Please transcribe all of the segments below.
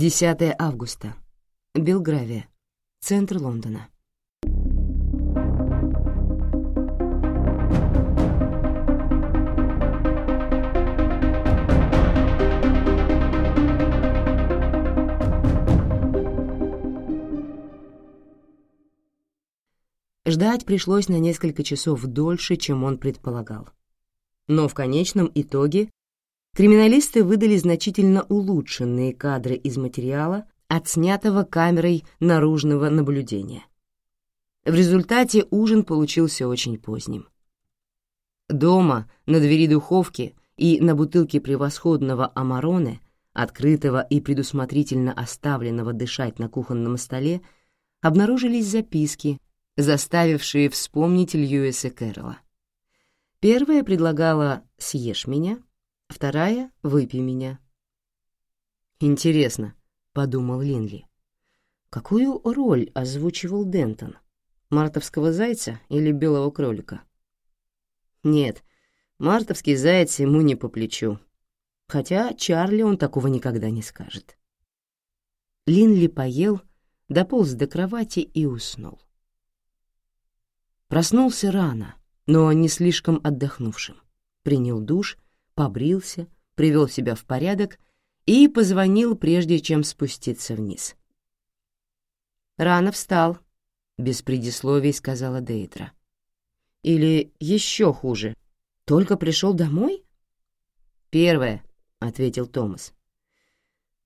10 августа. Белгравия. Центр Лондона. Ждать пришлось на несколько часов дольше, чем он предполагал. Но в конечном итоге криминалисты выдали значительно улучшенные кадры из материала, отснятого камерой наружного наблюдения. В результате ужин получился очень поздним. Дома, на двери духовки и на бутылке превосходного амароне, открытого и предусмотрительно оставленного дышать на кухонном столе, обнаружились записки, заставившие вспомнить Льюиса Кэрролла. Первая предлагала «съешь меня», вторая «выпей меня». «Интересно», — подумал Линли, — «какую роль озвучивал Дентон? Мартовского зайца или белого кролика?» «Нет, мартовский заяц ему не по плечу, хотя Чарли он такого никогда не скажет». Линли поел, дополз до кровати и уснул. Проснулся рано, но не слишком отдохнувшим. Принял душ, побрился, привел себя в порядок и позвонил, прежде чем спуститься вниз. «Рано встал», — без предисловий сказала Дейтра. «Или еще хуже, только пришел домой?» «Первое», — ответил Томас.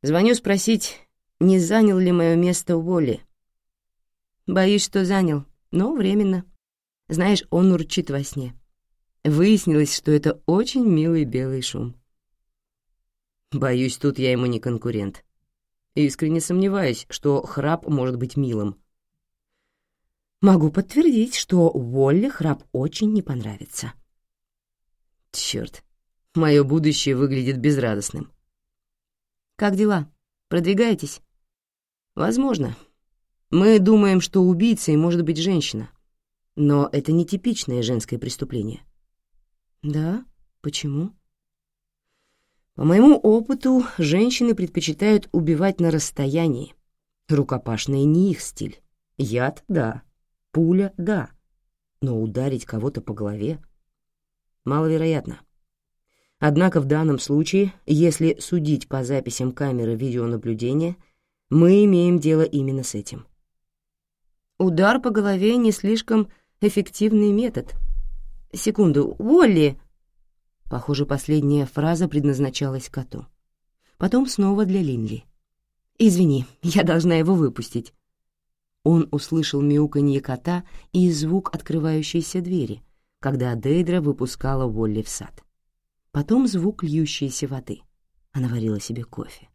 «Звоню спросить, не занял ли мое место Уолли?» «Боюсь, что занял, но временно». Знаешь, он урчит во сне. Выяснилось, что это очень милый белый шум. Боюсь, тут я ему не конкурент. Искренне сомневаюсь, что храп может быть милым. Могу подтвердить, что Уолли храп очень не понравится. Чёрт, мое будущее выглядит безрадостным. Как дела? Продвигаетесь? Возможно. Мы думаем, что убийцей может быть женщина. Но это не типичное женское преступление. Да? Почему? По моему опыту, женщины предпочитают убивать на расстоянии. Рукопашные не их стиль. Яд — да. Пуля — да. Но ударить кого-то по голове — маловероятно. Однако в данном случае, если судить по записям камеры видеонаблюдения, мы имеем дело именно с этим. Удар по голове не слишком эффективный метод. Секунду, Уолли!» Похоже, последняя фраза предназначалась коту. Потом снова для Линли. «Извини, я должна его выпустить». Он услышал мяуканье кота и звук открывающейся двери, когда Дейдра выпускала Уолли в сад. Потом звук льющейся воды. Она варила себе кофе.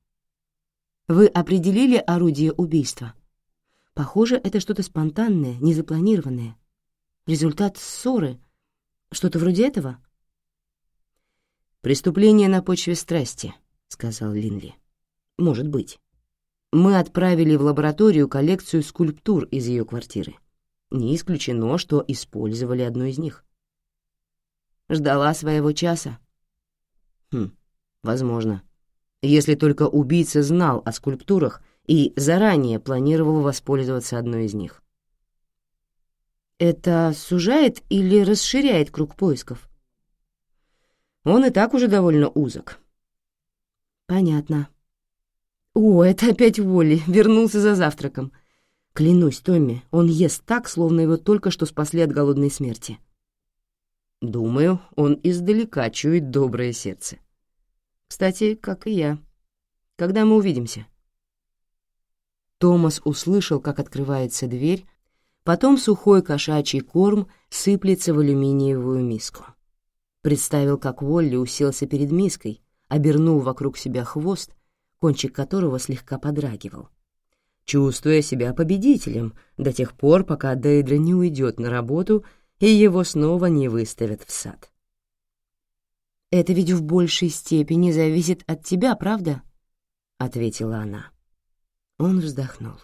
«Вы определили орудие убийства?» Похоже, это что-то спонтанное, незапланированное. Результат ссоры? Что-то вроде этого?» «Преступление на почве страсти», — сказал Линли. «Может быть. Мы отправили в лабораторию коллекцию скульптур из ее квартиры. Не исключено, что использовали одну из них». «Ждала своего часа?» «Хм, возможно. Если только убийца знал о скульптурах и заранее планировал воспользоваться одной из них. Это сужает или расширяет круг поисков? Он и так уже довольно узок. Понятно. О, это опять Волли, вернулся за завтраком. Клянусь, Томми, он ест так, словно его только что спасли от голодной смерти. Думаю, он издалека чует доброе сердце. Кстати, как и я. Когда мы увидимся? Томас услышал, как открывается дверь, Потом сухой кошачий корм сыплется в алюминиевую миску. Представил, как Волли уселся перед миской, обернул вокруг себя хвост, кончик которого слегка подрагивал, чувствуя себя победителем до тех пор, пока Дейдра не уйдет на работу и его снова не выставят в сад. «Это ведь в большей степени зависит от тебя, правда?» — ответила она. Он вздохнул.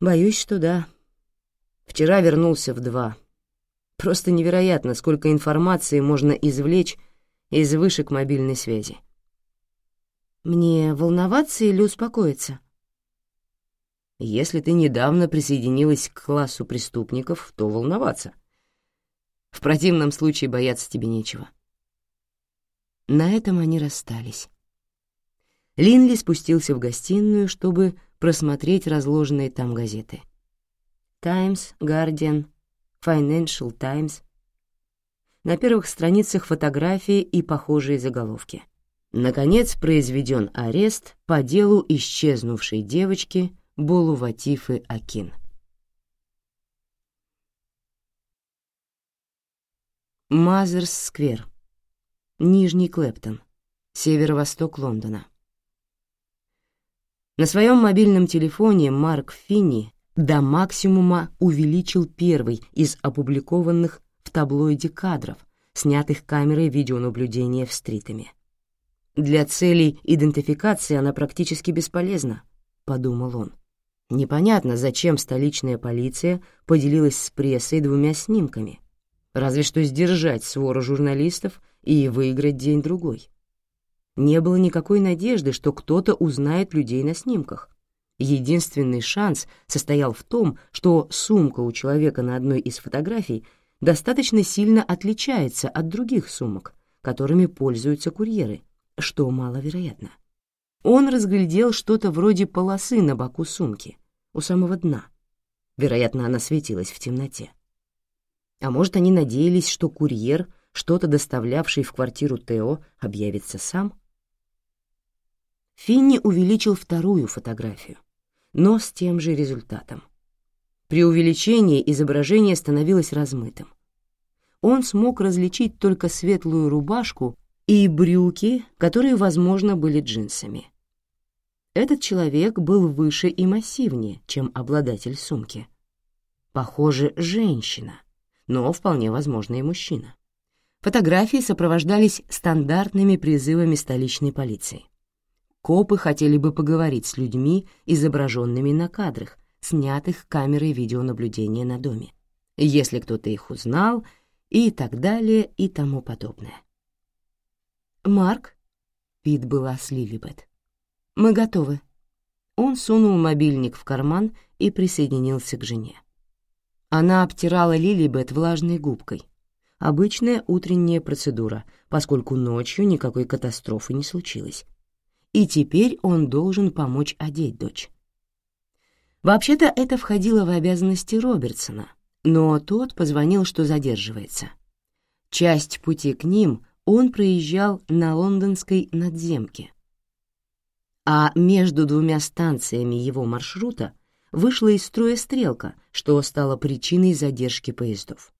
«Боюсь, что да». Вчера вернулся в два. Просто невероятно, сколько информации можно извлечь из вышек мобильной связи. Мне волноваться или успокоиться? Если ты недавно присоединилась к классу преступников, то волноваться. В противном случае бояться тебе нечего. На этом они расстались. Линли спустился в гостиную, чтобы просмотреть разложенные там газеты. «Таймс», «Гардиан», «Financial Times». На первых страницах фотографии и похожие заголовки. Наконец произведен арест по делу исчезнувшей девочки Болуватифы Акин. Мазерс-сквер, Нижний Клэптон, северо-восток Лондона. На своем мобильном телефоне Марк Финни до максимума увеличил первый из опубликованных в таблоиде кадров, снятых камерой видеонаблюдения в стритами. «Для целей идентификации она практически бесполезна», — подумал он. Непонятно, зачем столичная полиция поделилась с прессой двумя снимками, разве что сдержать свору журналистов и выиграть день-другой. Не было никакой надежды, что кто-то узнает людей на снимках. Единственный шанс состоял в том, что сумка у человека на одной из фотографий достаточно сильно отличается от других сумок, которыми пользуются курьеры, что маловероятно. Он разглядел что-то вроде полосы на боку сумки, у самого дна. Вероятно, она светилась в темноте. А может, они надеялись, что курьер, что-то доставлявший в квартиру Тео, объявится сам? Финни увеличил вторую фотографию, но с тем же результатом. При увеличении изображение становилось размытым. Он смог различить только светлую рубашку и брюки, которые, возможно, были джинсами. Этот человек был выше и массивнее, чем обладатель сумки. Похоже, женщина — но вполне возможно и мужчина. Фотографии сопровождались стандартными призывами столичной полиции. Копы хотели бы поговорить с людьми, изображенными на кадрах, снятых камерой видеонаблюдения на доме, если кто-то их узнал, и так далее, и тому подобное. «Марк?» — Пит была с Лилибет. «Мы готовы». Он сунул мобильник в карман и присоединился к жене. Она обтирала Лилибет влажной губкой. Обычная утренняя процедура, поскольку ночью никакой катастрофы не случилось. И теперь он должен помочь одеть дочь. Вообще-то это входило в обязанности Робертсона, но тот позвонил, что задерживается. Часть пути к ним он проезжал на лондонской надземке. А между двумя станциями его маршрута вышла из строя стрелка, что стало причиной задержки поездов.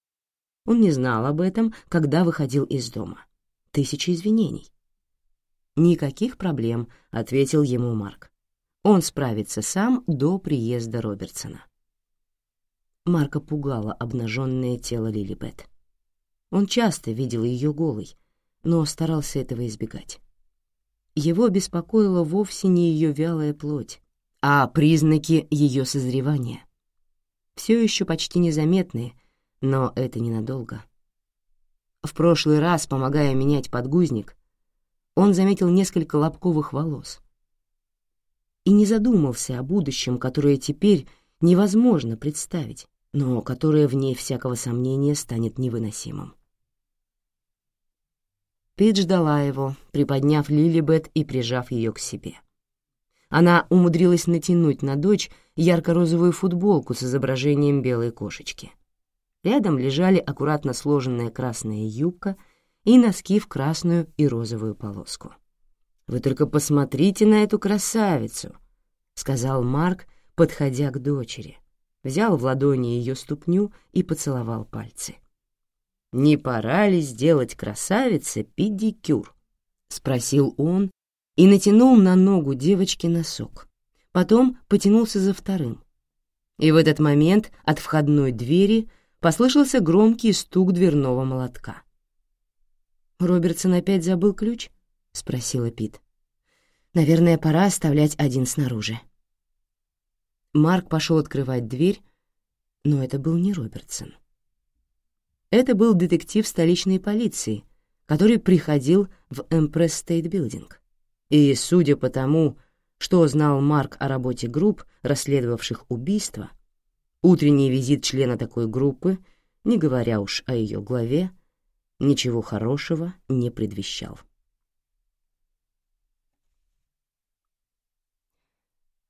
Он не знал об этом, когда выходил из дома. Тысячи извинений. «Никаких проблем», — ответил ему Марк. «Он справится сам до приезда Робертсона». Марка пугало обнаженное тело Лилибет. Он часто видел ее голой, но старался этого избегать. Его беспокоила вовсе не ее вялая плоть, а признаки ее созревания. Все еще почти незаметные, но это ненадолго. В прошлый раз, помогая менять подгузник, он заметил несколько лобковых волос и не задумался о будущем, которое теперь невозможно представить, но которое, вне всякого сомнения, станет невыносимым. Пит ждала его, приподняв Лилибет и прижав ее к себе. — она умудрилась натянуть на дочь ярко-розовую футболку с изображением белой кошечки. Рядом лежали аккуратно сложенная красная юбка и носки в красную и розовую полоску. «Вы только посмотрите на эту красавицу», — сказал Марк, подходя к дочери. Взял в ладони ее ступню и поцеловал пальцы. «Не пора ли сделать красавице педикюр?» — спросил он, и натянул на ногу девочки носок. Потом потянулся за вторым. И в этот момент от входной двери послышался громкий стук дверного молотка. «Робертсон опять забыл ключ?» — спросила Пит. «Наверное, пора оставлять один снаружи». Марк пошел открывать дверь, но это был не Робертсон. Это был детектив столичной полиции, который приходил в Эмпресс Стейт Билдинг. И, судя по тому, что знал Марк о работе групп, расследовавших убийство, утренний визит члена такой группы, не говоря уж о ее главе, ничего хорошего не предвещал.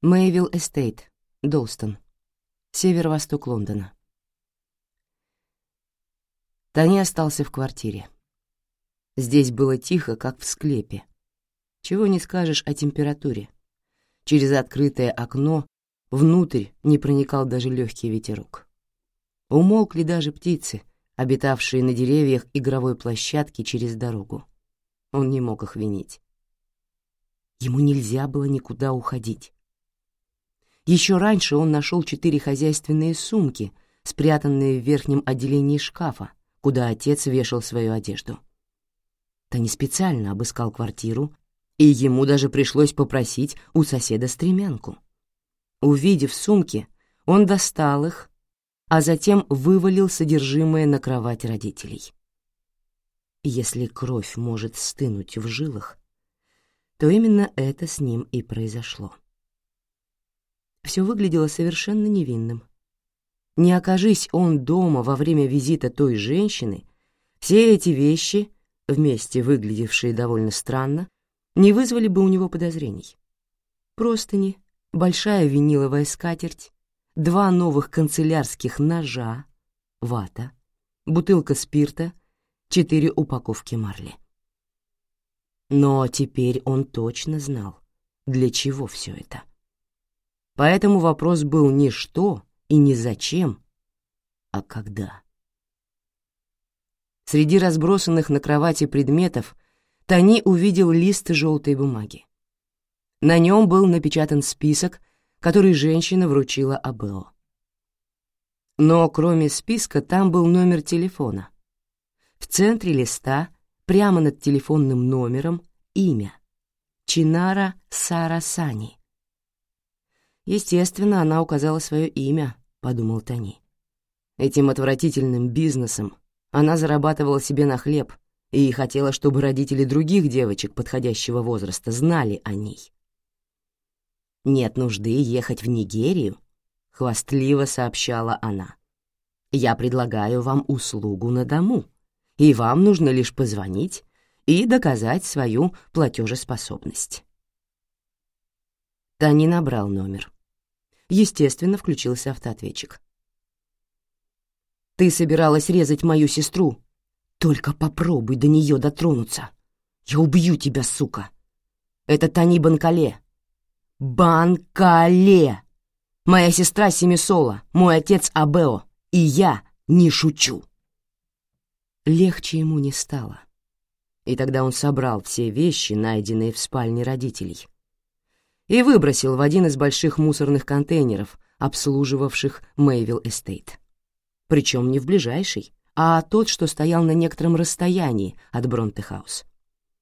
Мэйвилл Эстейт, Долстон, северо-восток Лондона. Тони остался в квартире. Здесь было тихо, как в склепе. Чего не скажешь о температуре. Через открытое окно внутрь не проникал даже легкий ветерок. Умолкли даже птицы, обитавшие на деревьях игровой площадки через дорогу. Он не мог их винить. Ему нельзя было никуда уходить. Еще раньше он нашел четыре хозяйственные сумки, спрятанные в верхнем отделении шкафа, куда отец вешал свою одежду. Тони специально обыскал квартиру, и ему даже пришлось попросить у соседа стремянку. Увидев сумки, он достал их, а затем вывалил содержимое на кровать родителей. Если кровь может стынуть в жилах, то именно это с ним и произошло. Все выглядело совершенно невинным. Не окажись он дома во время визита той женщины, все эти вещи, вместе выглядевшие довольно странно, не вызвали бы у него подозрений. Простыни, большая виниловая скатерть, два новых канцелярских ножа, вата, бутылка спирта, четыре упаковки марли. Но теперь он точно знал, для чего все это. Поэтому вопрос был не что, и не зачем, а когда. Среди разбросанных на кровати предметов Тони увидел лист желтой бумаги. На нем был напечатан список, который женщина вручила Абео. Но кроме списка там был номер телефона. В центре листа, прямо над телефонным номером, имя — Чинара Сарасани. Естественно, она указала свое имя, подумал Тони. Этим отвратительным бизнесом она зарабатывала себе на хлеб и хотела, чтобы родители других девочек подходящего возраста знали о ней. «Нет нужды ехать в Нигерию», — хвастливо сообщала она. «Я предлагаю вам услугу на дому, и вам нужно лишь позвонить и доказать свою платежеспособность». Тони набрал номер. Естественно, включился автоответчик. «Ты собиралась резать мою сестру? Только попробуй до нее дотронуться. Я убью тебя, сука! Это Тани Банкале. Банкале! Моя сестра Семисола, мой отец Абео, и я не шучу!» Легче ему не стало. И тогда он собрал все вещи, найденные в спальне родителей, и выбросил в один из больших мусорных контейнеров, обслуживавших Мэйвилл Эстейт. Причем не в ближайший, а тот, что стоял на некотором расстоянии от Бронтехаус.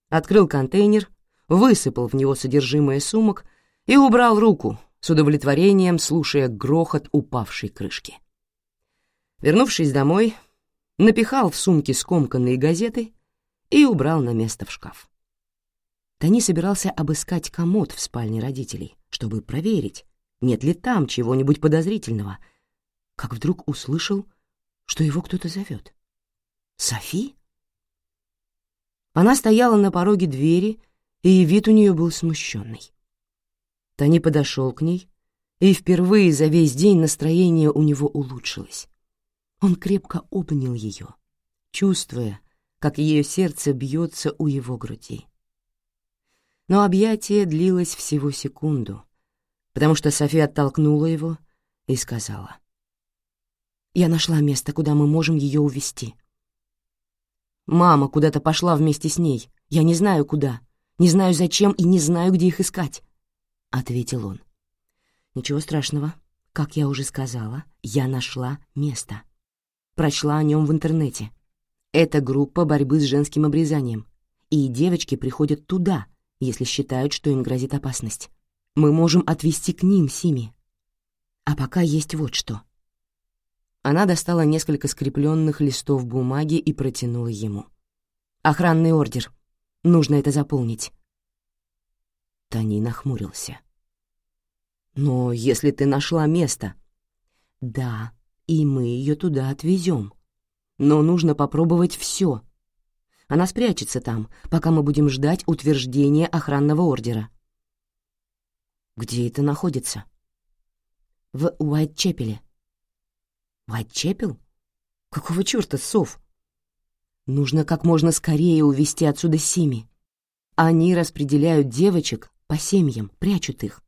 Открыл контейнер, высыпал в него содержимое сумок и убрал руку, с удовлетворением слушая грохот упавшей крышки. Вернувшись домой, напихал в сумки скомканные газеты и убрал на место в шкаф. Тони собирался обыскать комод в спальне родителей, чтобы проверить, нет ли там чего-нибудь подозрительного, как вдруг услышал, что его кто-то зовет. «Софи?» Она стояла на пороге двери, и вид у нее был смущенный. Тони подошел к ней, и впервые за весь день настроение у него улучшилось. Он крепко обнял ее, чувствуя, как ее сердце бьется у его груди. Но объятие длилось всего секунду, потому что София оттолкнула его и сказала. «Я нашла место, куда мы можем ее увезти. Мама куда-то пошла вместе с ней. Я не знаю, куда. Не знаю, зачем и не знаю, где их искать», — ответил он. «Ничего страшного. Как я уже сказала, я нашла место. Прочла о нем в интернете. Это группа борьбы с женским обрезанием, и девочки приходят туда, если считают, что им грозит опасность. Мы можем отвести к ним Сими. А пока есть вот что. Она достала несколько скрепленных листов бумаги и протянула ему. «Охранный ордер. Нужно это заполнить». Тони нахмурился. «Но если ты нашла место...» «Да, и мы ее туда отвезем. Но нужно попробовать все. Она спрячется там, пока мы будем ждать утверждения охранного ордера». «Где это находится?» «В Уайтчепеле». «Уайтчепел? Какого черта, сов?» «Нужно как можно скорее увезти отсюда Сими. Они распределяют девочек по семьям, прячут их.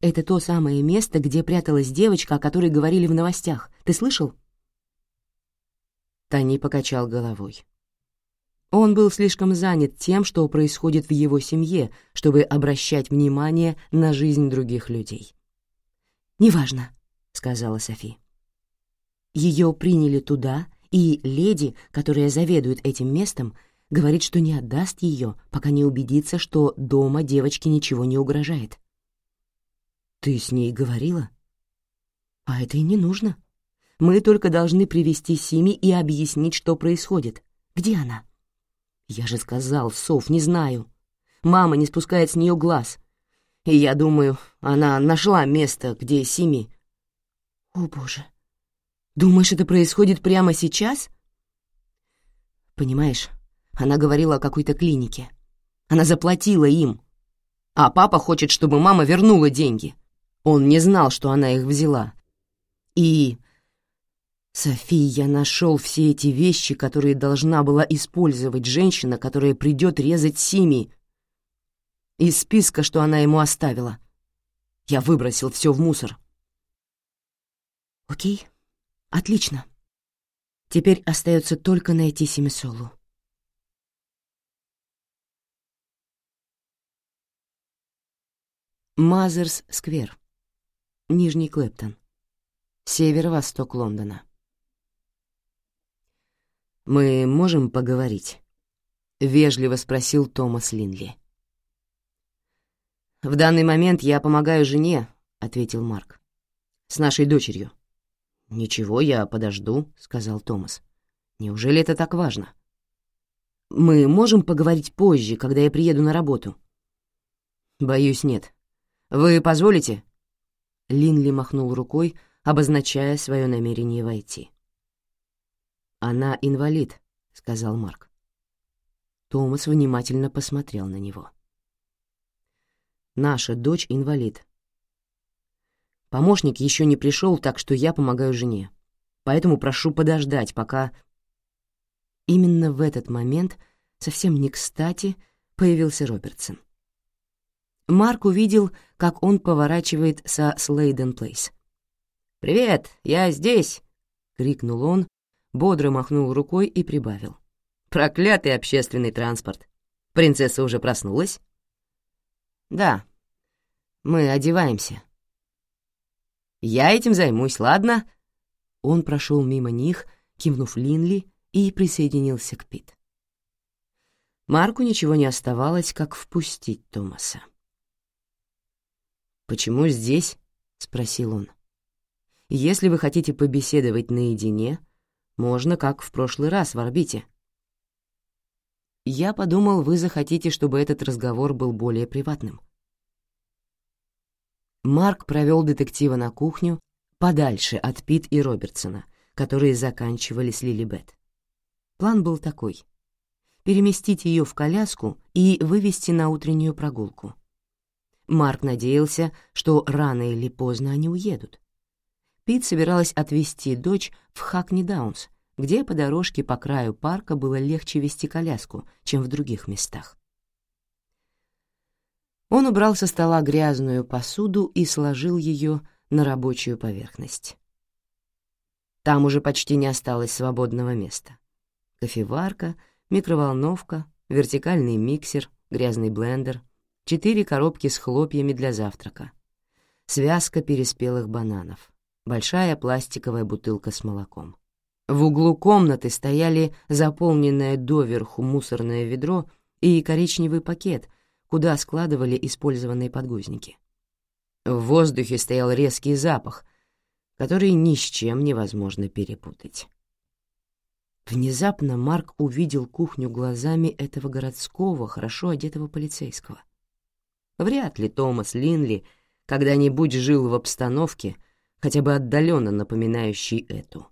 Это то самое место, где пряталась девочка, о которой говорили в новостях. Ты слышал?» Тони покачал головой. Он был слишком занят тем, что происходит в его семье, чтобы обращать внимание на жизнь других людей. «Неважно», — сказала Софи. Ее приняли туда, и леди, которая заведует этим местом, говорит, что не отдаст ее, пока не убедится, что дома девочке ничего не угрожает. «Ты с ней говорила?» «А это и не нужно. Мы только должны привести Сими и объяснить, что происходит. Где она?» «Я же сказал, Сов, не знаю. Мама не спускает с нее глаз. И я думаю, она нашла место, где Сими...» «О, боже! Думаешь, это происходит прямо сейчас?» «Понимаешь, она говорила о какой-то клинике. Она заплатила им. А папа хочет, чтобы мама вернула деньги. Он не знал, что она их взяла. И... Софи, я нашел все эти вещи, которые должна была использовать женщина, которая придет резать Сими. Из списка, что она ему оставила. Я выбросил все в мусор. Окей, отлично. Теперь остается только найти Семисолу. Мазерс-сквер, Нижний Клэптон, северо-восток Лондона. «Мы можем поговорить?» — вежливо спросил Томас Линли. «В данный момент я помогаю жене», — ответил Марк. «С нашей дочерью». «Ничего, я подожду», — сказал Томас. «Неужели это так важно?» «Мы можем поговорить позже, когда я приеду на работу?» «Боюсь, нет. «Вы позволите?» Линли махнул рукой, обозначая свое намерение войти. «Она инвалид», — сказал Марк. Томас внимательно посмотрел на него. «Наша дочь инвалид. Помощник еще не пришел, так что я помогаю жене. Поэтому прошу подождать, пока...» Именно в этот момент, совсем не кстати, появился Робертсон. Марк увидел, как он поворачивает со Слейден Плейс. «Привет, я здесь!» — крикнул он, бодро махнул рукой и прибавил. «Проклятый общественный транспорт! Принцесса уже проснулась?» «Да, мы одеваемся». «Я этим займусь, ладно?» Он прошел мимо них, кивнув Линли, и присоединился к Пит. Марку ничего не оставалось, как впустить Томаса. «Почему здесь?» — спросил он. «Если вы хотите побеседовать наедине, можно, как в прошлый раз, в орбите». Я подумал, вы захотите, чтобы этот разговор был более приватным. Марк провел детектива на кухню, подальше от Пит и Робертсона, которые заканчивали с Лили Бет. План был такой — переместить ее в коляску и вывести на утреннюю прогулку. Марк надеялся, что рано или поздно они уедут. Пит собиралась отвезти дочь в Хакни Даунс, где по дорожке по краю парка было легче вести коляску, чем в других местах. Он убрал со стола грязную посуду и сложил ее на рабочую поверхность. Там уже почти не осталось свободного места. Кофеварка, микроволновка, вертикальный миксер, грязный блендер — четыре коробки с хлопьями для завтрака, связка переспелых бананов, большая пластиковая бутылка с молоком. В углу комнаты стояли заполненное доверху мусорное ведро и коричневый пакет, куда складывали использованные подгузники. В воздухе стоял резкий запах, который ни с чем невозможно перепутать. Внезапно Марк увидел кухню глазами этого городского, хорошо одетого полицейского — Вряд ли Томас Линли когда-нибудь жил в обстановке, хотя бы отдаленно напоминающей эту.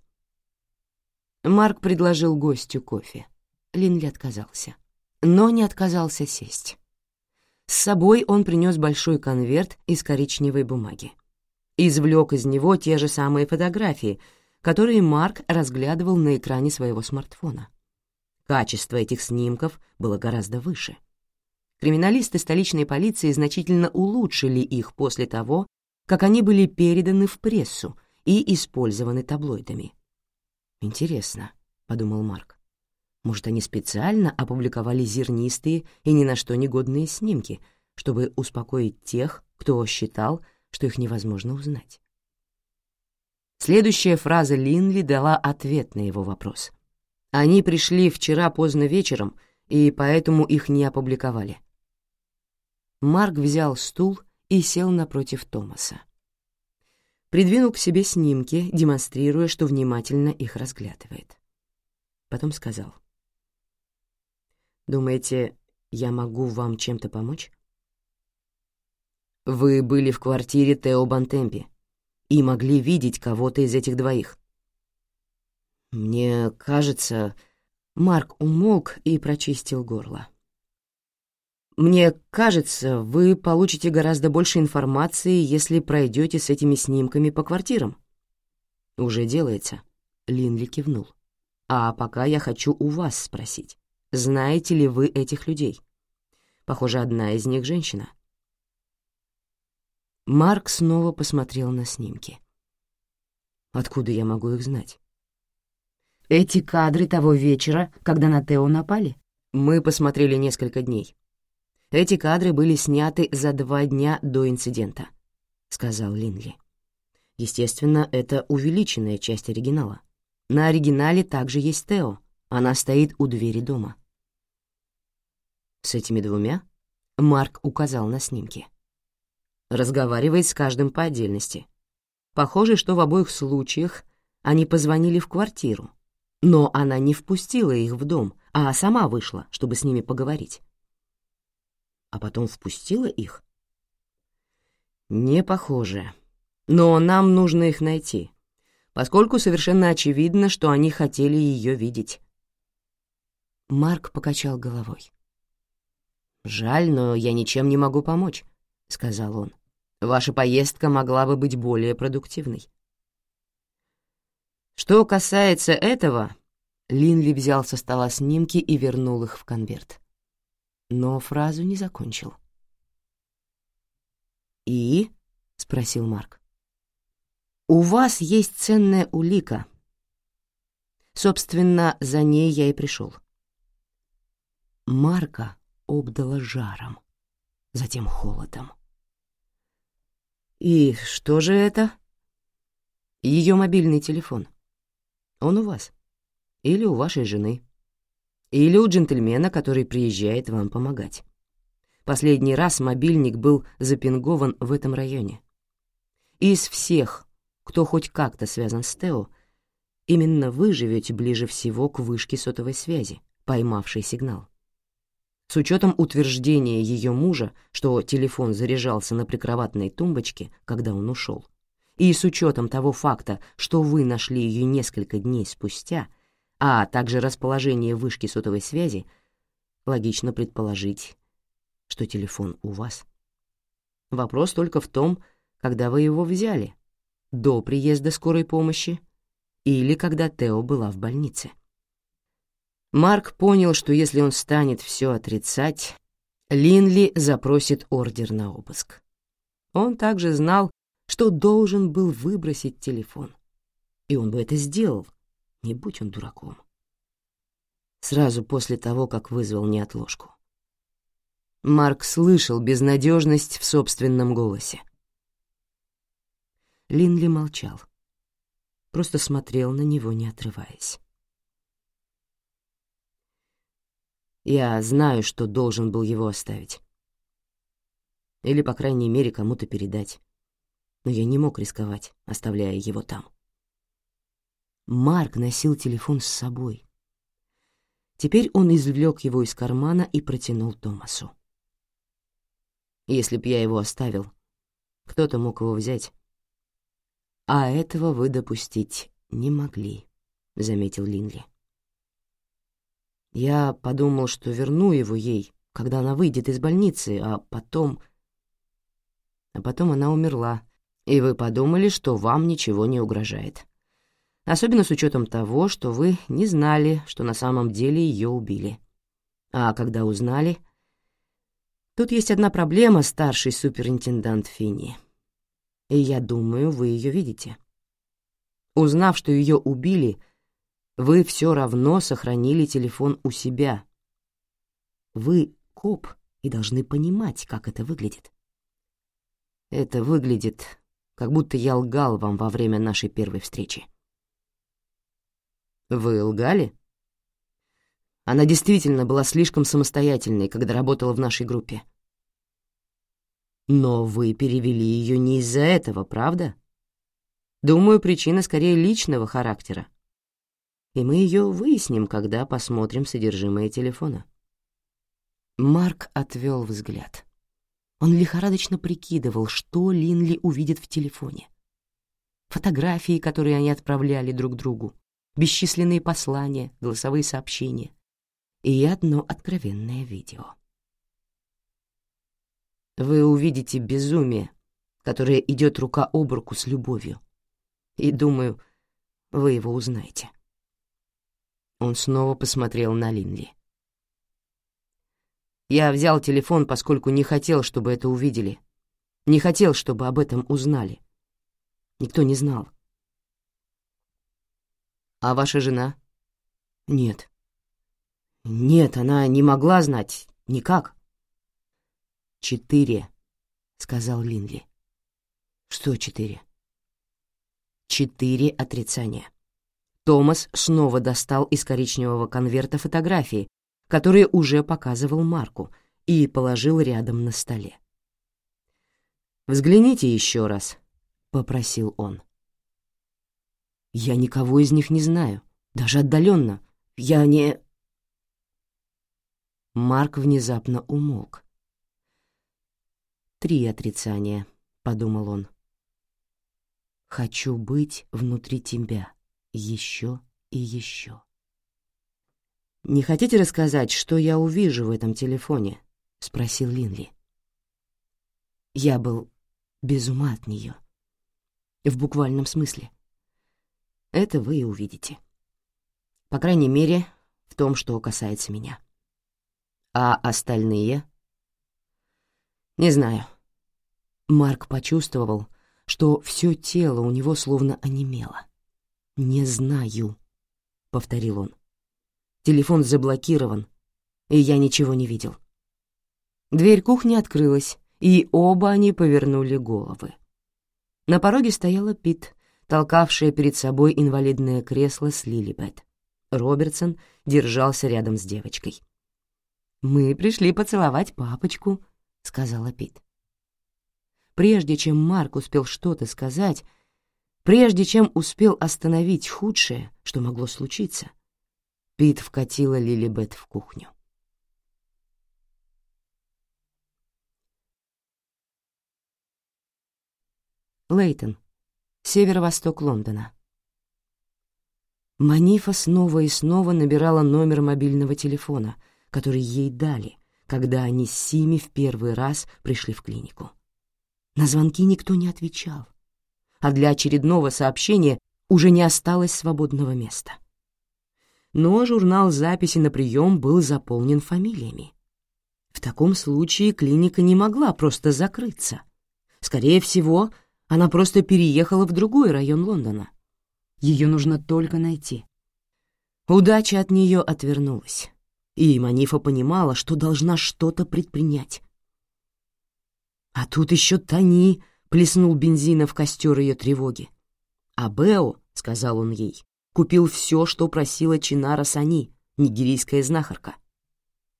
Марк предложил гостю кофе. Линли отказался. Но не отказался сесть. С собой он принес большой конверт из коричневой бумаги. Извлек из него те же самые фотографии, которые Марк разглядывал на экране своего смартфона. Качество этих снимков было гораздо выше. Криминалисты столичной полиции значительно улучшили их после того, как они были переданы в прессу и использованы таблоидами. «Интересно», — подумал Марк, «может, они специально опубликовали зернистые и ни на что негодные снимки, чтобы успокоить тех, кто считал, что их невозможно узнать?» Следующая фраза Линли дала ответ на его вопрос. Они пришли вчера поздно вечером, и поэтому их не опубликовали. Марк взял стул и сел напротив Томаса. Придвинул к себе снимки, демонстрируя, что внимательно их разглядывает. Потом сказал. «Думаете, я могу вам чем-то помочь?» «Вы были в квартире Тео Бантемпи и могли видеть кого-то из этих двоих». «Мне кажется...» Марк умолк и прочистил горло. Мне кажется, вы получите гораздо больше информации, если пройдете с этими снимками по квартирам. Уже делается. Линли кивнул. А пока я хочу у вас спросить, знаете ли вы этих людей? Похоже, одна из них женщина. Марк снова посмотрел на снимки. Откуда я могу их знать? Эти кадры того вечера, когда на Тео напали? Мы посмотрели несколько дней. Эти кадры были сняты за два дня до инцидента», — сказал Линли. Естественно, это увеличенная часть оригинала. На оригинале также есть Тео. Она стоит у двери дома. С этими двумя Марк указал на снимки. Разговаривает с каждым по отдельности. Похоже, что в обоих случаях они позвонили в квартиру, но она не впустила их в дом, а сама вышла, чтобы с ними поговорить а потом впустила их? Не похоже. Но нам нужно их найти, поскольку совершенно очевидно, что они хотели ее видеть. Марк покачал головой. «Жаль, но я ничем не могу помочь», — сказал он. «Ваша поездка могла бы быть более продуктивной». Что касается этого, Линли взял со стола снимки и вернул их в конверт но фразу не закончил. «И?» — спросил Марк. «У вас есть ценная улика. Собственно, за ней я и пришел». Марка обдала жаром, затем холодом. «И что же это?» «Ее мобильный телефон. Он у вас. Или у вашей жены. Или у джентльмена, который приезжает вам помогать. Последний раз мобильник был запингован в этом районе. Из всех, кто хоть как-то связан с Тео, именно вы живете ближе всего к вышке сотовой связи, поймавшей сигнал. С учетом утверждения ее мужа, что телефон заряжался на прикроватной тумбочке, когда он ушел, и с учетом того факта, что вы нашли ее несколько дней спустя — а также расположение вышки сотовой связи, логично предположить, что телефон у вас. Вопрос только в том, когда вы его взяли, до приезда скорой помощи или когда Тео была в больнице. Марк понял, что если он станет все отрицать, Линли запросит ордер на обыск. Он также знал, что должен был выбросить телефон. И он бы это сделал, не будь он дураком. Сразу после того, как вызвал неотложку. Марк слышал безнадежность в собственном голосе. Линли молчал, просто смотрел на него, не отрываясь. Я знаю, что должен был его оставить. Или, по крайней мере, кому-то передать. Но я не мог рисковать, оставляя его там. Марк носил телефон с собой. Теперь он извлек его из кармана и протянул Томасу. Если б я его оставил, кто-то мог его взять. А этого вы допустить не могли, — заметил Линли. Я подумал, что верну его ей, когда она выйдет из больницы, а потом... А потом она умерла, и вы подумали, что вам ничего не угрожает. Особенно с учетом того, что вы не знали, что на самом деле ее убили. А когда узнали... Тут есть одна проблема, старший суперинтендант Финни. И я думаю, вы ее видите. Узнав, что ее убили, вы все равно сохранили телефон у себя. Вы коп и должны понимать, как это выглядит. Это выглядит, как будто я лгал вам во время нашей первой встречи. Вы лгали? Она действительно была слишком самостоятельной, когда работала в нашей группе. Но вы перевели ее не из-за этого, правда? Думаю, причина скорее личного характера. И мы ее выясним, когда посмотрим содержимое телефона. Марк отвел взгляд. Он лихорадочно прикидывал, что Линли увидит в телефоне. Фотографии, которые они отправляли друг другу, бесчисленные послания, голосовые сообщения и одно откровенное видео. Вы увидите безумие, которое идет рука об руку с любовью, и, думаю, вы его узнаете. Он снова посмотрел на Линли. Я взял телефон, поскольку не хотел, чтобы это увидели. Не хотел, чтобы об этом узнали. Никто не знал. А ваша жена? Нет. Нет, она не могла знать. Никак. Четыре, сказал Линли. Что четыре? Четыре отрицания. Томас снова достал из коричневого конверта фотографии, которые уже показывал Марку, и положил рядом на столе. «Взгляните еще раз», — попросил он. «Я никого из них не знаю, даже отдаленно. Я не...» Марк внезапно умолк. «Три отрицания», — подумал он. «Хочу быть внутри тебя еще и еще». «Не хотите рассказать, что я увижу в этом телефоне?» — спросил Линли. Я был без ума от нее. В буквальном смысле. Это вы и увидите. По крайней мере, в том, что касается меня. А остальные? Не знаю. Марк почувствовал, что все тело у него словно онемело. «Не знаю», — повторил он. Телефон заблокирован, и я ничего не видел. Дверь кухни открылась, и оба они повернули головы. На пороге стояла Пит, толкавшая перед собой инвалидное кресло с Лилибет. Робертсон держался рядом с девочкой. «Мы пришли поцеловать папочку», — сказала Пит. Прежде чем Марк успел что-то сказать, прежде чем успел остановить худшее, что могло случиться, Пит вкатила Лилибет в кухню. Лейтон, северо-восток Лондона. Манифа снова и снова набирала номер мобильного телефона — который ей дали, когда они с Сими в первый раз пришли в клинику. На звонки никто не отвечал, а для очередного сообщения уже не осталось свободного места. Но журнал записи на прием был заполнен фамилиями. В таком случае клиника не могла просто закрыться. Скорее всего, она просто переехала в другой район Лондона. Ее нужно только найти. Удача от нее отвернулась и Манифа понимала, что должна что-то предпринять. А тут еще Тони плеснул бензина в костер ее тревоги. А Бео, — сказал он ей, — купил все, что просила Чинара Сани, нигерийская знахарка.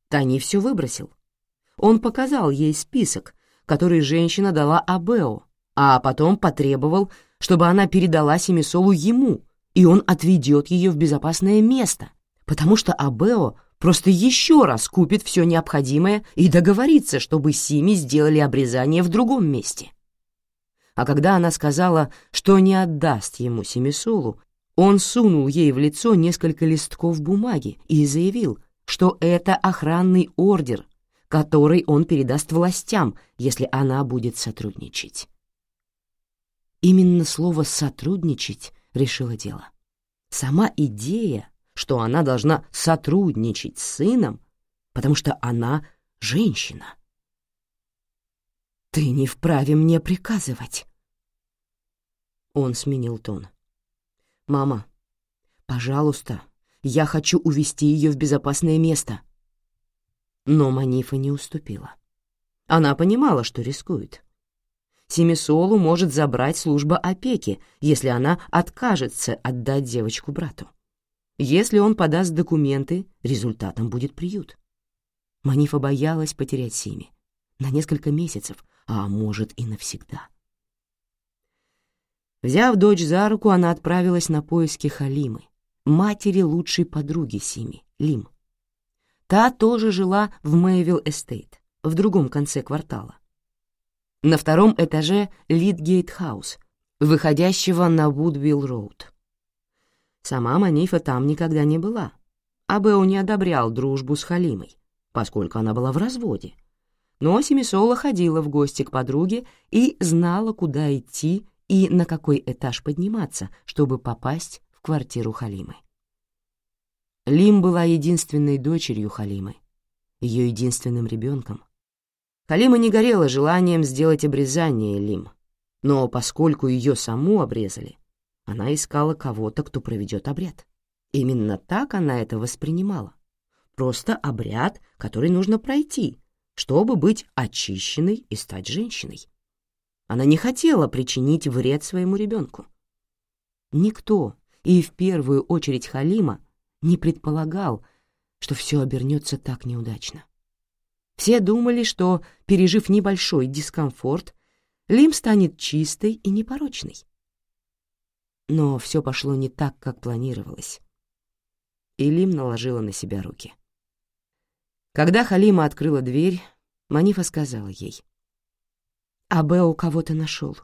Тони все выбросил. Он показал ей список, который женщина дала Абео, а потом потребовал, чтобы она передала Семисолу ему, и он отведет ее в безопасное место, потому что Абео просто еще раз купит все необходимое и договорится, чтобы Сими сделали обрезание в другом месте. А когда она сказала, что не отдаст ему Семисолу, он сунул ей в лицо несколько листков бумаги и заявил, что это охранный ордер, который он передаст властям, если она будет сотрудничать. Именно слово «сотрудничать» решило дело. Сама идея, что она должна сотрудничать с сыном, потому что она женщина. «Ты не вправе мне приказывать». Он сменил тон. «Мама, пожалуйста, я хочу увести ее в безопасное место». Но Манифа не уступила. Она понимала, что рискует. Семисолу может забрать служба опеки, если она откажется отдать девочку брату. Если он подаст документы, результатом будет приют. Манифа боялась потерять Сими на несколько месяцев, а может и навсегда. Взяв дочь за руку, она отправилась на поиски Халимы, матери лучшей подруги Сими, Лим. Та тоже жила в Мэйвилл Эстейт, в другом конце квартала. На втором этаже Литгейт Хаус, выходящего на Вудвилл Роуд. Сама Манифа там никогда не была, а Бео не одобрял дружбу с Халимой, поскольку она была в разводе. Но Семисола ходила в гости к подруге и знала, куда идти и на какой этаж подниматься, чтобы попасть в квартиру Халимы. Лим была единственной дочерью Халимы, ее единственным ребенком. Халима не горела желанием сделать обрезание Лим, но поскольку ее саму обрезали, она искала кого-то, кто проведет обряд. Именно так она это воспринимала. Просто обряд, который нужно пройти, чтобы быть очищенной и стать женщиной. Она не хотела причинить вред своему ребенку. Никто, и в первую очередь Халима, не предполагал, что все обернется так неудачно. Все думали, что, пережив небольшой дискомфорт, Лим станет чистой и непорочной. Но все пошло не так, как планировалось. И Лим наложила на себя руки. Когда Халима открыла дверь, Манифа сказала ей. «Абео кого-то нашел.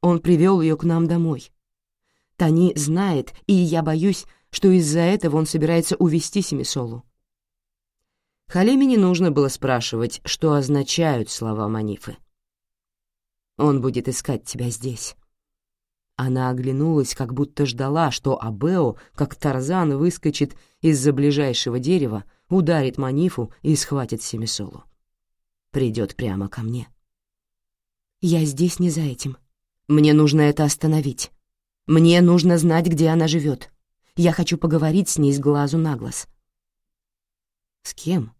Он привел ее к нам домой. Тани знает, и я боюсь, что из-за этого он собирается увести Семисолу». Халиме не нужно было спрашивать, что означают слова Манифы. «Он будет искать тебя здесь». Она оглянулась, как будто ждала, что Абео, как Тарзан, выскочит из-за ближайшего дерева, ударит Манифу и схватит Семисолу. Придет прямо ко мне. «Я здесь не за этим. Мне нужно это остановить. Мне нужно знать, где она живет. Я хочу поговорить с ней с глазу на глаз». «С кем?»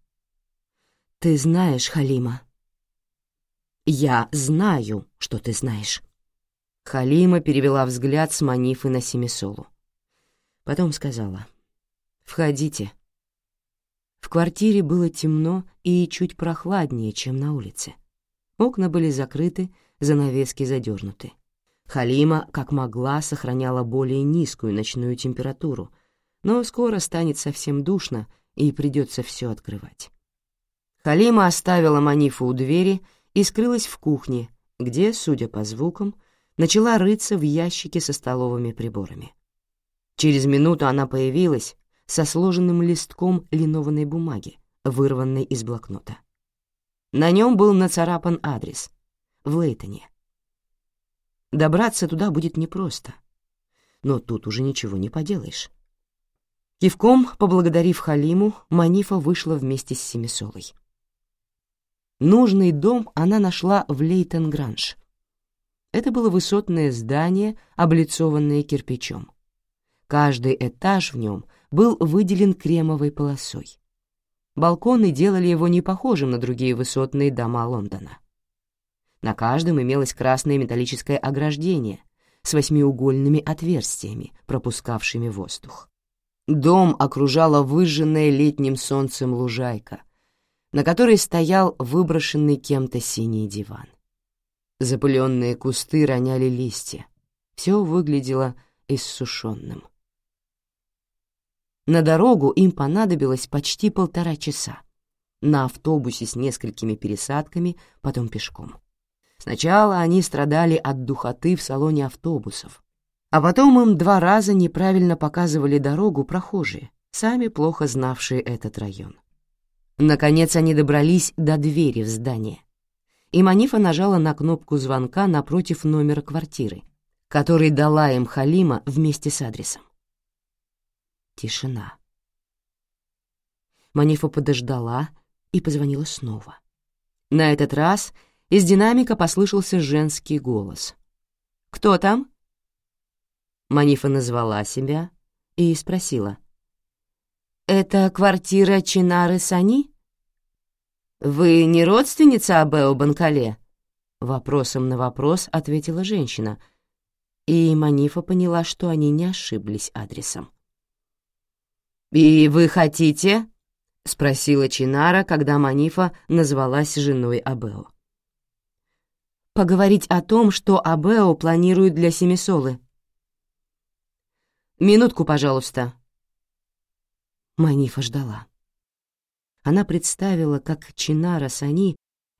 «Ты знаешь, Халима». «Я знаю, что ты знаешь». Халима перевела взгляд с Манифы на Семисолу. Потом сказала, «Входите». В квартире было темно и чуть прохладнее, чем на улице. Окна были закрыты, занавески задернуты. Халима, как могла, сохраняла более низкую ночную температуру, но скоро станет совсем душно, и придется все открывать. Халима оставила Манифу у двери и скрылась в кухне, где, судя по звукам, начала рыться в ящике со столовыми приборами. Через минуту она появилась со сложенным листком линованной бумаги, вырванной из блокнота. На нем был нацарапан адрес — в Лейтоне. Добраться туда будет непросто, но тут уже ничего не поделаешь. Кивком, поблагодарив Халиму, Манифа вышла вместе с Семисолой. Нужный дом она нашла в Лейтон-Гранж — это было высотное здание, облицованное кирпичом. Каждый этаж в нем был выделен кремовой полосой. Балконы делали его не похожим на другие высотные дома Лондона. На каждом имелось красное металлическое ограждение с восьмиугольными отверстиями, пропускавшими воздух. Дом окружала выжженная летним солнцем лужайка, на которой стоял выброшенный кем-то синий диван. Запыленные кусты роняли листья. Все выглядело иссушенным. На дорогу им понадобилось почти полтора часа. На автобусе с несколькими пересадками, потом пешком. Сначала они страдали от духоты в салоне автобусов, а потом им два раза неправильно показывали дорогу прохожие, сами плохо знавшие этот район. Наконец они добрались до двери в здание, и Манифа нажала на кнопку звонка напротив номера квартиры, который дала им Халима вместе с адресом. Тишина. Манифа подождала и позвонила снова. На этот раз из динамика послышался женский голос. «Кто там?» Манифа назвала себя и спросила. «Это квартира Чинары Сани?» «Вы не родственница Абео Банкале?» Вопросом на вопрос ответила женщина, и Манифа поняла, что они не ошиблись адресом. «И вы хотите?» — спросила Чинара, когда Манифа назвалась женой Абео. «Поговорить о том, что Абео планирует для Семисолы». «Минутку, пожалуйста». Манифа ждала. Она представила, как Чинара Сани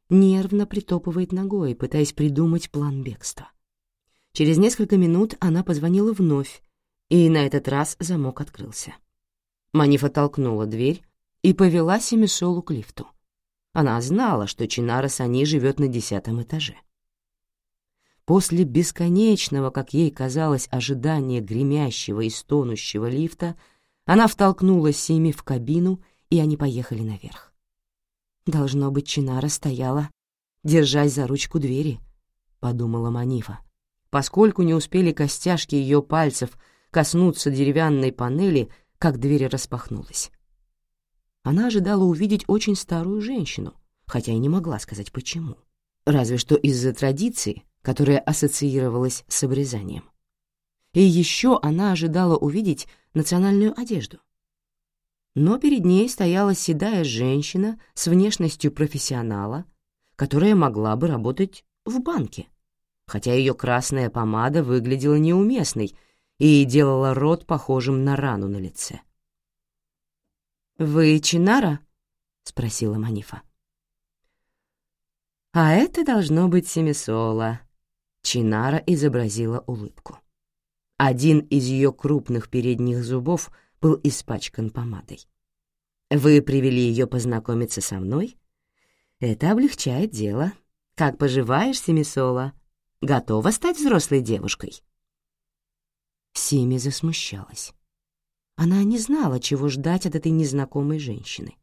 нервно притопывает ногой, пытаясь придумать план бегства. Через несколько минут она позвонила вновь, и на этот раз замок открылся. Манифа толкнула дверь и повела Семисолу к лифту. Она знала, что Чинара Сани живет на десятом этаже. После бесконечного, как ей казалось, ожидания гремящего и стонущего лифта, она втолкнула Сими в кабину, и они поехали наверх. «Должно быть, Чинара стояла, держась за ручку двери», — подумала Манифа. Поскольку не успели костяшки ее пальцев коснуться деревянной панели, как дверь распахнулась. Она ожидала увидеть очень старую женщину, хотя и не могла сказать почему. Разве что из-за традиции, которая ассоциировалась с обрезанием. И еще она ожидала увидеть национальную одежду. Но перед ней стояла седая женщина с внешностью профессионала, которая могла бы работать в банке, хотя ее красная помада выглядела неуместной и делала рот похожим на рану на лице. «Вы Чинара?» — спросила Манифа. «А это должно быть Семисола», — Чинара изобразила улыбку. Один из ее крупных передних зубов был испачкан помадой. «Вы привели ее познакомиться со мной? Это облегчает дело. Как поживаешь, Семисола? Готова стать взрослой девушкой?» Сими засмущалась. Она не знала, чего ждать от этой незнакомой женщины.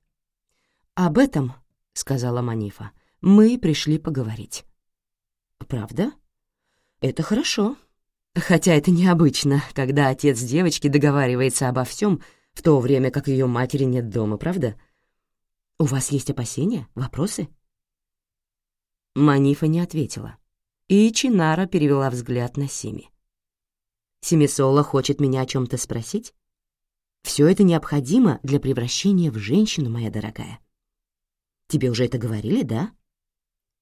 «Об этом, — сказала Манифа, — мы пришли поговорить». «Правда? Это хорошо. Хотя это необычно, когда отец девочки договаривается обо всем, в то время как ее матери нет дома, правда? У вас есть опасения, вопросы?» Манифа не ответила, и Чинара перевела взгляд на Сими. Семисола хочет меня о чем-то спросить? Все это необходимо для превращения в женщину, моя дорогая. Тебе уже это говорили, да?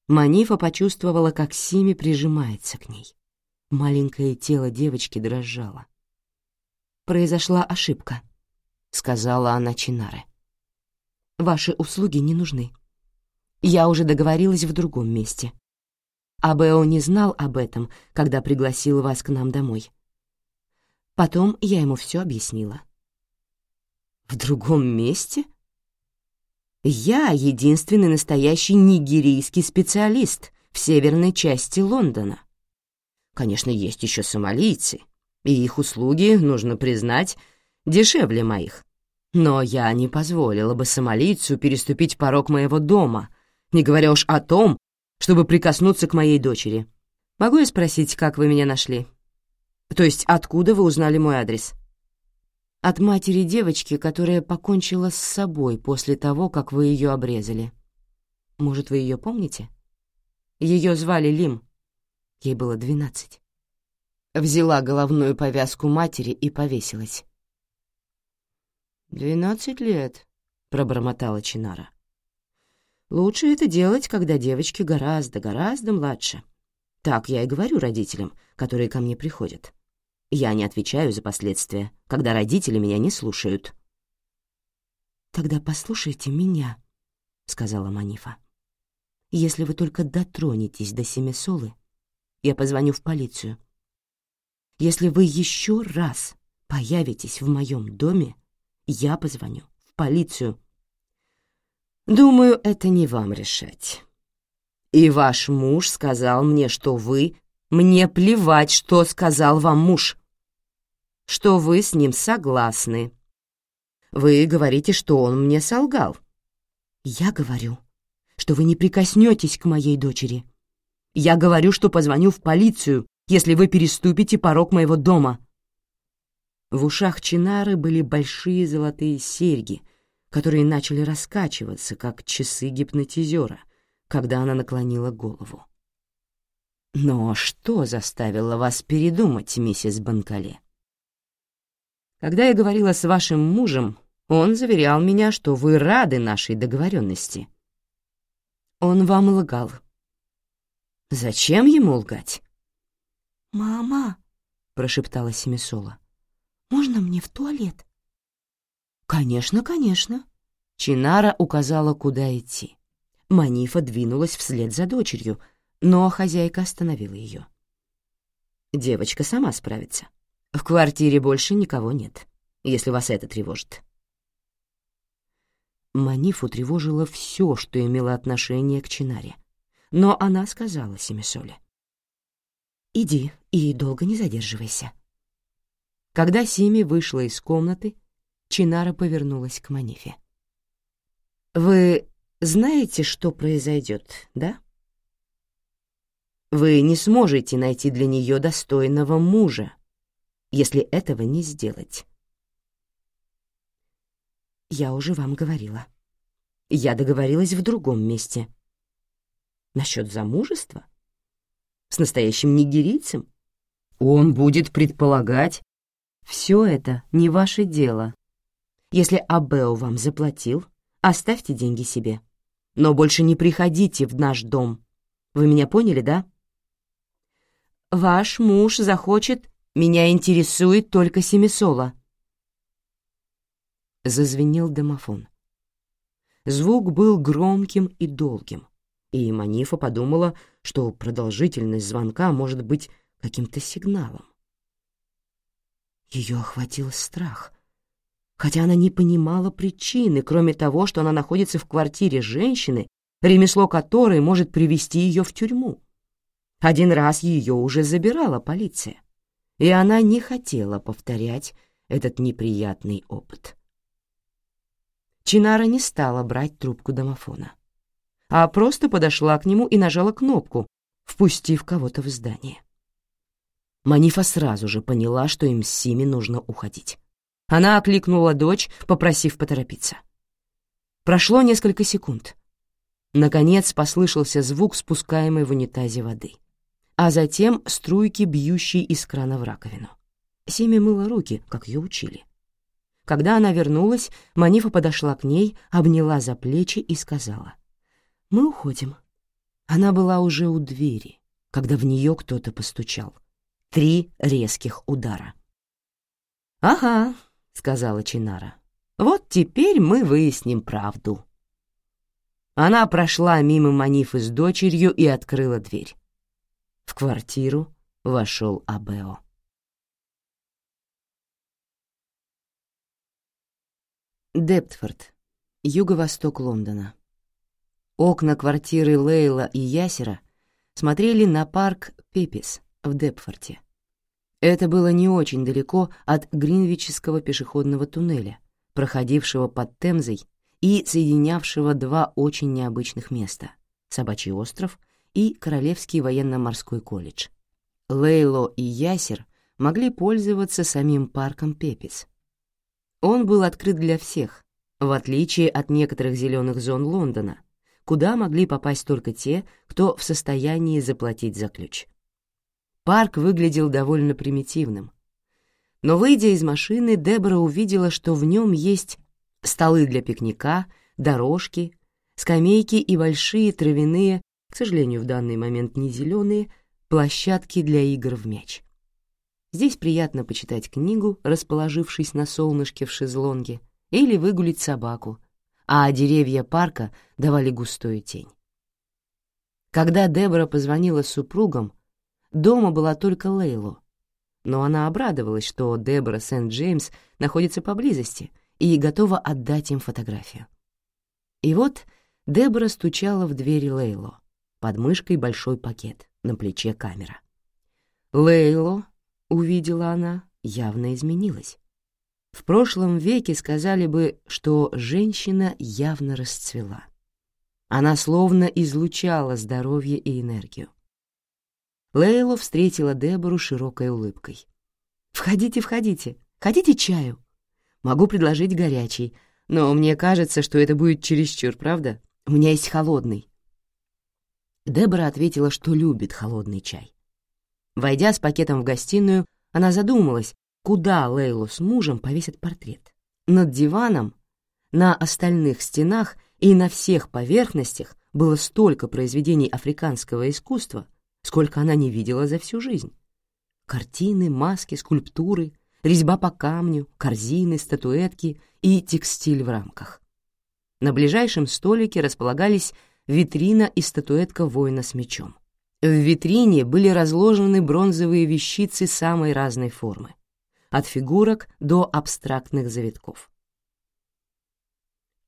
Манифа почувствовала, как Сими прижимается к ней. Маленькое тело девочки дрожало. «Произошла ошибка», — сказала она Чинаре. «Ваши услуги не нужны. Я уже договорилась в другом месте. Абео не знал об этом, когда пригласил вас к нам домой. Потом я ему все объяснила. «В другом месте?» «Я единственный настоящий нигерийский специалист в северной части Лондона. Конечно, есть еще сомалийцы, и их услуги, нужно признать, дешевле моих. Но я не позволила бы сомалийцу переступить порог моего дома, не говоря уж о том, чтобы прикоснуться к моей дочери. Могу я спросить, как вы меня нашли?» То есть откуда вы узнали мой адрес? От матери девочки, которая покончила с собой после того, как вы ее обрезали. Может, вы ее помните? Ее звали Лим. Ей было двенадцать. Взяла головную повязку матери и повесилась. «Двенадцать лет», — пробормотала Чинара. «Лучше это делать, когда девочки гораздо-гораздо младше. Так я и говорю родителям, которые ко мне приходят. Я не отвечаю за последствия, когда родители меня не слушают. «Тогда послушайте меня», — сказала Манифа. «Если вы только дотронетесь до Семисолы, я позвоню в полицию. Если вы еще раз появитесь в моем доме, я позвоню в полицию». «Думаю, это не вам решать. И ваш муж сказал мне, что вы... Мне плевать, что сказал вам муж. Что вы с ним согласны. Вы говорите, что он мне солгал. Я говорю, что вы не прикоснетесь к моей дочери. Я говорю, что позвоню в полицию, если вы переступите порог моего дома. В ушах Чинары были большие золотые серьги, которые начали раскачиваться, как часы гипнотизера, когда она наклонила голову. «Но что заставило вас передумать, миссис Банкале?» Когда я говорила с вашим мужем, он заверял меня, что вы рады нашей договоренности. Он вам лгал. Зачем ему лгать? «Мама», — прошептала Семисола, — «можно мне в туалет?» «Конечно, конечно». Чинара указала, куда идти. Манифа двинулась вслед за дочерью, но хозяйка остановила ее. «Девочка сама справится. В квартире больше никого нет, если вас это тревожит. Манифу тревожило все, что имело отношение к Чинаре. Но она сказала Семисоле. «Иди и долго не задерживайся». Когда Сими вышла из комнаты, Чинара повернулась к Манифе. «Вы знаете, что произойдет, да? Вы не сможете найти для нее достойного мужа, если этого не сделать. Я уже вам говорила. Я договорилась в другом месте. Насчет замужества? С настоящим нигерийцем? Он будет предполагать... Все это не ваше дело. Если Абео вам заплатил, оставьте деньги себе. Но больше не приходите в наш дом. Вы меня поняли, да? Ваш муж захочет меня интересует только Семисола. Зазвенел домофон. Звук был громким и долгим, и Манифа подумала, что продолжительность звонка может быть каким-то сигналом. Ее охватил страх, хотя она не понимала причины, кроме того, что она находится в квартире женщины, ремесло которой может привести ее в тюрьму. Один раз ее уже забирала полиция и она не хотела повторять этот неприятный опыт. Чинара не стала брать трубку домофона, а просто подошла к нему и нажала кнопку, впустив кого-то в здание. Манифа сразу же поняла, что им с Сими нужно уходить. Она окликнула дочь, попросив поторопиться. Прошло несколько секунд. Наконец послышался звук спускаемой в унитазе воды а затем струйки, бьющие из крана в раковину. Сими мыла руки, как ее учили. Когда она вернулась, Манифа подошла к ней, обняла за плечи и сказала. «Мы уходим». Она была уже у двери, когда в нее кто-то постучал. Три резких удара. «Ага», — сказала Чинара. «Вот теперь мы выясним правду». Она прошла мимо Манифы с дочерью и открыла дверь. В квартиру вошел Абео. Дептфорд, юго-восток Лондона. Окна квартиры Лейла и Ясера смотрели на парк Пепис в Депфорте. Это было не очень далеко от Гринвичского пешеходного туннеля, проходившего под Темзой и соединявшего два очень необычных места — Собачий остров — и Королевский военно-морской колледж. Лейло и Ясер могли пользоваться самим парком Пепис. Он был открыт для всех, в отличие от некоторых зеленых зон Лондона, куда могли попасть только те, кто в состоянии заплатить за ключ. Парк выглядел довольно примитивным. Но, выйдя из машины, Дебора увидела, что в нем есть столы для пикника, дорожки, скамейки и большие травяные к сожалению, в данный момент не зеленые, площадки для игр в мяч. Здесь приятно почитать книгу, расположившись на солнышке в шезлонге, или выгулить собаку, а деревья парка давали густую тень. Когда Дебора позвонила супругам, дома была только Лейло, но она обрадовалась, что Дебора Сент-Джеймс находится поблизости и готова отдать им фотографию. И вот Дебора стучала в двери Лейло, под мышкой большой пакет, на плече камера. Лейло, увидела она, явно изменилась. В прошлом веке сказали бы, что женщина явно расцвела. Она словно излучала здоровье и энергию. Лейло встретила Дебору широкой улыбкой. «Входите, входите. Хотите чаю? Могу предложить горячий, но мне кажется, что это будет чересчур, правда? У меня есть холодный». Дебора ответила, что любит холодный чай. Войдя с пакетом в гостиную, она задумалась, куда Лейлу с мужем повесят портрет. Над диваном, на остальных стенах и на всех поверхностях было столько произведений африканского искусства, сколько она не видела за всю жизнь. Картины, маски, скульптуры, резьба по камню, корзины, статуэтки и текстиль в рамках. На ближайшем столике располагались витрина и статуэтка воина с мечом. В витрине были разложены бронзовые вещицы самой разной формы, от фигурок до абстрактных завитков.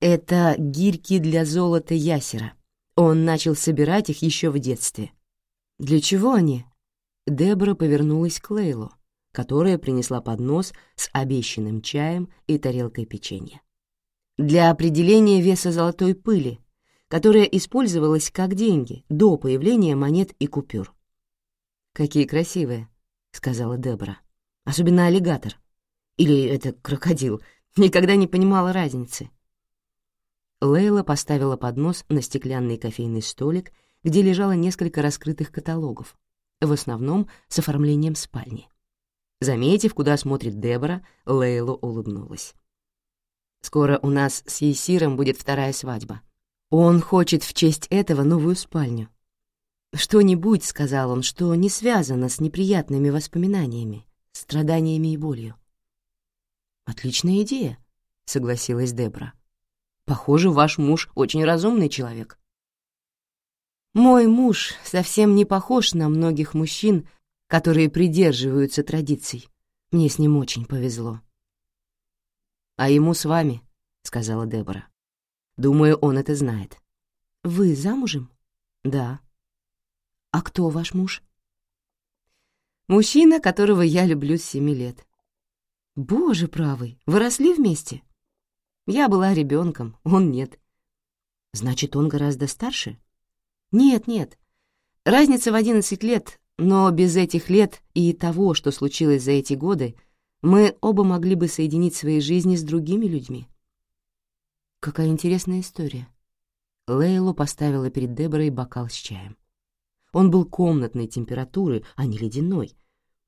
Это гирьки для золота ясера. Он начал собирать их еще в детстве. Для чего они? Дебора повернулась к Лейлу, которая принесла поднос с обещанным чаем и тарелкой печенья. Для определения веса золотой пыли, которая использовалась как деньги до появления монет и купюр. «Какие красивые», — сказала Дебора. «Особенно аллигатор. Или это крокодил. Никогда не понимала разницы». Лейла поставила поднос на стеклянный кофейный столик, где лежало несколько раскрытых каталогов, в основном с оформлением спальни. Заметив, куда смотрит Дебора, Лейла улыбнулась. «Скоро у нас с Есиром будет вторая свадьба. Он хочет в честь этого новую спальню. Что-нибудь, — сказал он, — что не связано с неприятными воспоминаниями, страданиями и болью. «Отличная идея», — согласилась Дебра. «Похоже, ваш муж очень разумный человек». «Мой муж совсем не похож на многих мужчин, которые придерживаются традиций. Мне с ним очень повезло». «А ему с вами», — сказала Дебора. «Думаю, он это знает». «Вы замужем?» «Да». «А кто ваш муж?» «Мужчина, которого я люблю с семи лет». «Боже правый, вы росли вместе?» «Я была ребенком, он нет». «Значит, он гораздо старше?» «Нет, нет. Разница в одиннадцать лет, но без этих лет и того, что случилось за эти годы, мы оба могли бы соединить свои жизни с другими людьми». «Какая интересная история». Лейлу поставила перед Деборой бокал с чаем. Он был комнатной температуры, а не ледяной,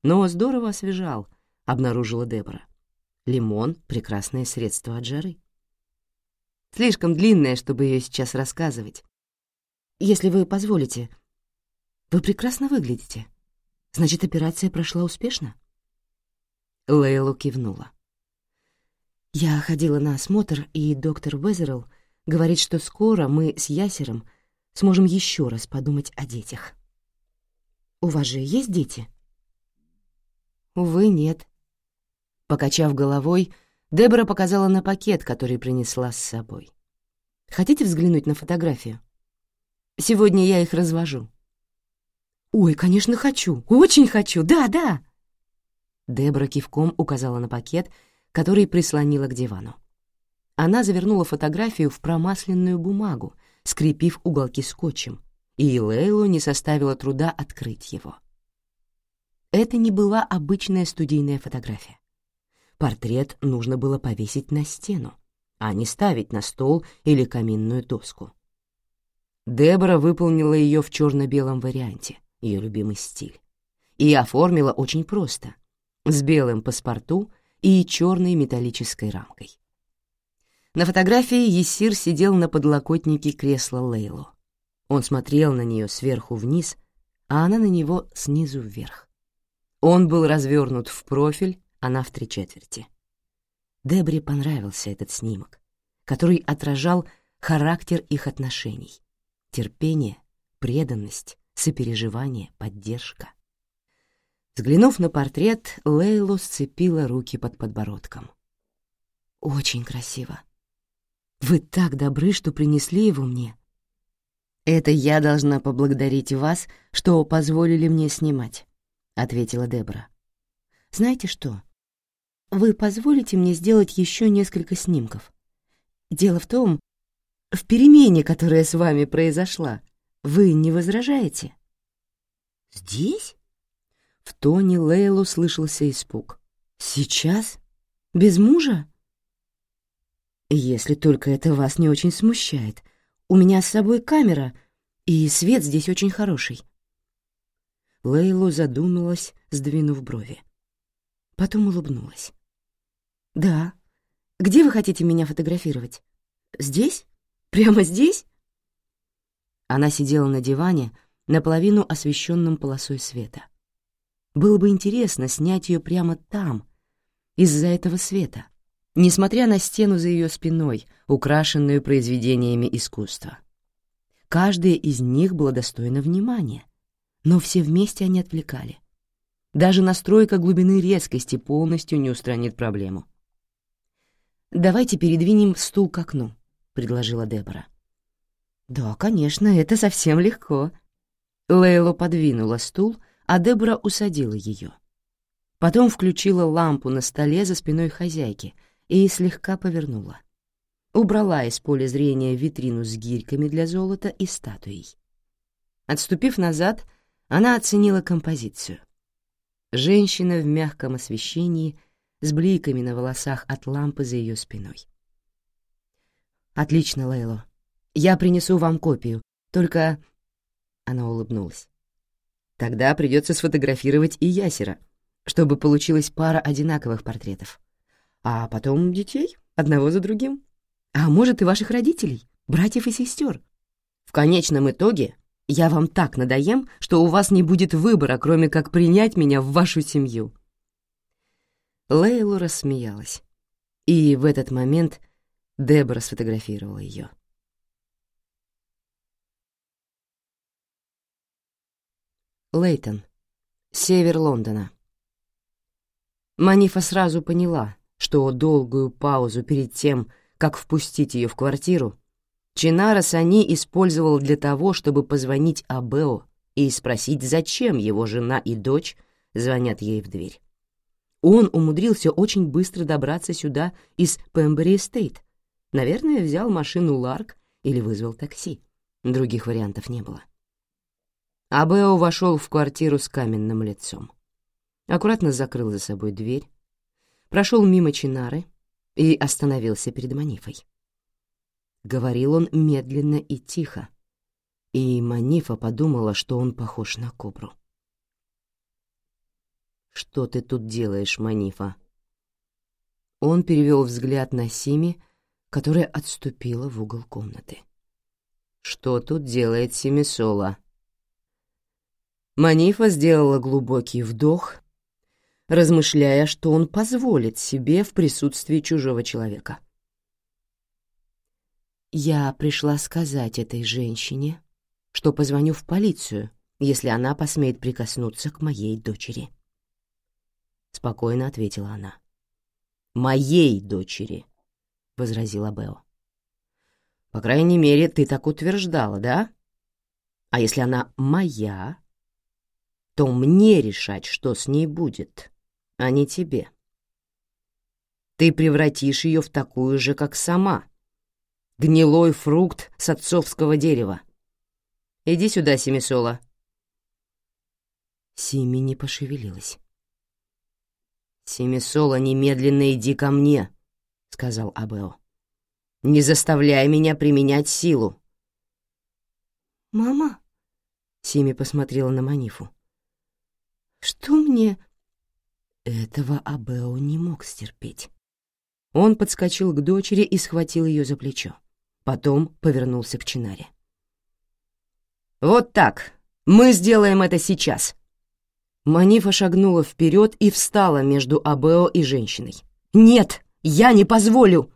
но здорово освежал — обнаружила Дебора. Лимон — прекрасное средство от жары. Слишком длинное, чтобы ее сейчас рассказывать. Если вы позволите, вы прекрасно выглядите. Значит, операция прошла успешно? Лейлу кивнула. Я ходила на осмотр, и доктор Уэзерл говорит, что скоро мы с Ясером сможем еще раз подумать о детях. У вас же есть дети? Увы, нет. Покачав головой, Дебора показала на пакет, который принесла с собой. «Хотите взглянуть на фотографию? Сегодня я их развожу». «Ой, конечно, хочу, очень хочу, да, да!» Дебора кивком указала на пакет, который прислонила к дивану. Она завернула фотографию в промасленную бумагу, скрепив уголки скотчем, и Лейлу не составило труда открыть его. Это не была обычная студийная фотография. Портрет нужно было повесить на стену, а не ставить на стол или каминную доску. Дебора выполнила ее в черно-белом варианте, ее любимый стиль, и оформила очень просто, с белым паспорту и черной металлической рамкой. На фотографии Есир сидел на подлокотнике кресла Лейло. Он смотрел на нее сверху вниз, а она на него снизу вверх. Он был развернут в профиль, она в три четверти. Дебре понравился этот снимок, который отражал характер их отношений. Терпение, преданность, сопереживание, поддержка. Взглянув на портрет, Лейлу сцепила руки под подбородком. «Очень красиво. Вы так добры, что принесли его мне. Это я должна поблагодарить вас, что позволили мне снимать», — ответила Дебра. «Знаете что? Вы позволите мне сделать еще несколько снимков? Дело в том, в перемене, которая с вами произошла, вы не возражаете?» «Здесь?» В тоне Лейлу слышался испуг. «Сейчас? Без мужа?» «Если только это вас не очень смущает. У меня с собой камера, и свет здесь очень хороший». Лейлу задумалась, сдвинув брови. Потом улыбнулась. «Да. Где вы хотите меня фотографировать? Здесь? Прямо здесь?» Она сидела на диване, наполовину освещенном полосой света. Было бы интересно снять ее прямо там, из-за этого света, несмотря на стену за ее спиной, украшенную произведениями искусства. Каждое из них было достойно внимания, но все вместе они отвлекали. Даже настройка глубины резкости полностью не устранит проблему. «Давайте передвинем стул к окну», — предложила Дебора. «Да, конечно, это совсем легко». Лейло подвинула стул, а Дебора усадила ее. Потом включила лампу на столе за спиной хозяйки и слегка повернула. Убрала из поля зрения витрину с гирьками для золота и статуей. Отступив назад, она оценила композицию. Женщина в мягком освещении с бликами на волосах от лампы за ее спиной. «Отлично, Лейло. Я принесу вам копию. Только...» Она улыбнулась. Тогда придется сфотографировать и Ясера, чтобы получилась пара одинаковых портретов. А потом детей, одного за другим. А может, и ваших родителей, братьев и сестер. В конечном итоге я вам так надоем, что у вас не будет выбора, кроме как принять меня в вашу семью». Лейлу рассмеялась. И в этот момент Дебора сфотографировала ее. Лейтон, север Лондона. Манифа сразу поняла, что долгую паузу перед тем, как впустить ее в квартиру, Чинара Сани использовал для того, чтобы позвонить Абео и спросить, зачем его жена и дочь звонят ей в дверь. Он умудрился очень быстро добраться сюда из Пембери-Эстейт. Наверное, взял машину Ларк или вызвал такси. Других вариантов не было. Абео вошел в квартиру с каменным лицом. Аккуратно закрыл за собой дверь, прошел мимо Чинары и остановился перед Манифой. Говорил он медленно и тихо, и Манифа подумала, что он похож на кобру. «Что ты тут делаешь, Манифа?» Он перевел взгляд на Сими, которая отступила в угол комнаты. «Что тут делает Семисола?» Манифа сделала глубокий вдох, размышляя, что он позволит себе в присутствии чужого человека. «Я пришла сказать этой женщине, что позвоню в полицию, если она посмеет прикоснуться к моей дочери». Спокойно ответила она. «Моей дочери», — возразила Бео. «По крайней мере, ты так утверждала, да? А если она моя, то мне решать, что с ней будет, а не тебе. Ты превратишь ее в такую же, как сама. Гнилой фрукт с отцовского дерева. Иди сюда, Семисола. Сими не пошевелилась. «Семисола, немедленно иди ко мне», — сказал Абео. «Не заставляй меня применять силу». «Мама?» — Сими посмотрела на Манифу. Что мне...» Этого Абео не мог стерпеть. Он подскочил к дочери и схватил ее за плечо. Потом повернулся к Чинаре. «Вот так. Мы сделаем это сейчас». Манифа шагнула вперед и встала между Абео и женщиной. «Нет, я не позволю!»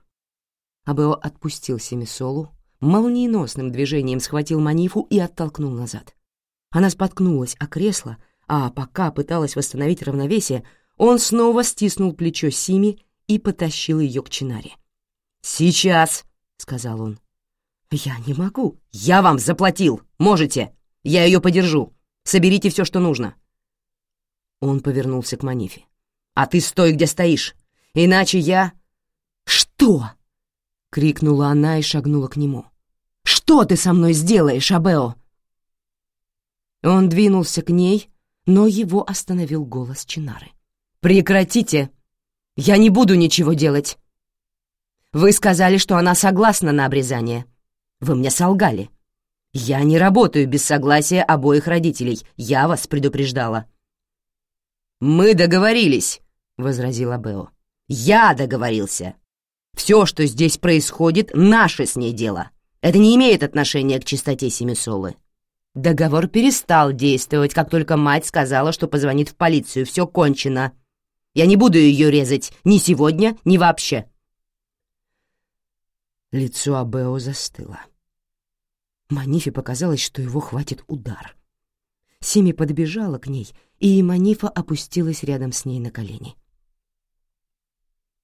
Абео отпустил Семисолу, молниеносным движением схватил Манифу и оттолкнул назад. Она споткнулась о кресло, а пока пыталась восстановить равновесие, он снова стиснул плечо Сими и потащил ее к Чинаре. «Сейчас!» — сказал он. «Я не могу. Я вам заплатил. Можете. Я ее подержу. Соберите все, что нужно». Он повернулся к Манифе. «А ты стой, где стоишь, иначе я...» «Что?» — крикнула она и шагнула к нему. «Что ты со мной сделаешь, Абео?» Он двинулся к ней, но его остановил голос Чинары. «Прекратите! Я не буду ничего делать! Вы сказали, что она согласна на обрезание. Вы мне солгали. Я не работаю без согласия обоих родителей. Я вас предупреждала». «Мы договорились», — возразила Бео. «Я договорился. Все, что здесь происходит, наше с ней дело. Это не имеет отношения к чистоте Семисолы. Договор перестал действовать, как только мать сказала, что позвонит в полицию. Все кончено. Я не буду ее резать ни сегодня, ни вообще. Лицо Абео застыло. Манифе показалось, что его хватит удар. Сими подбежала к ней, и Манифа опустилась рядом с ней на колени.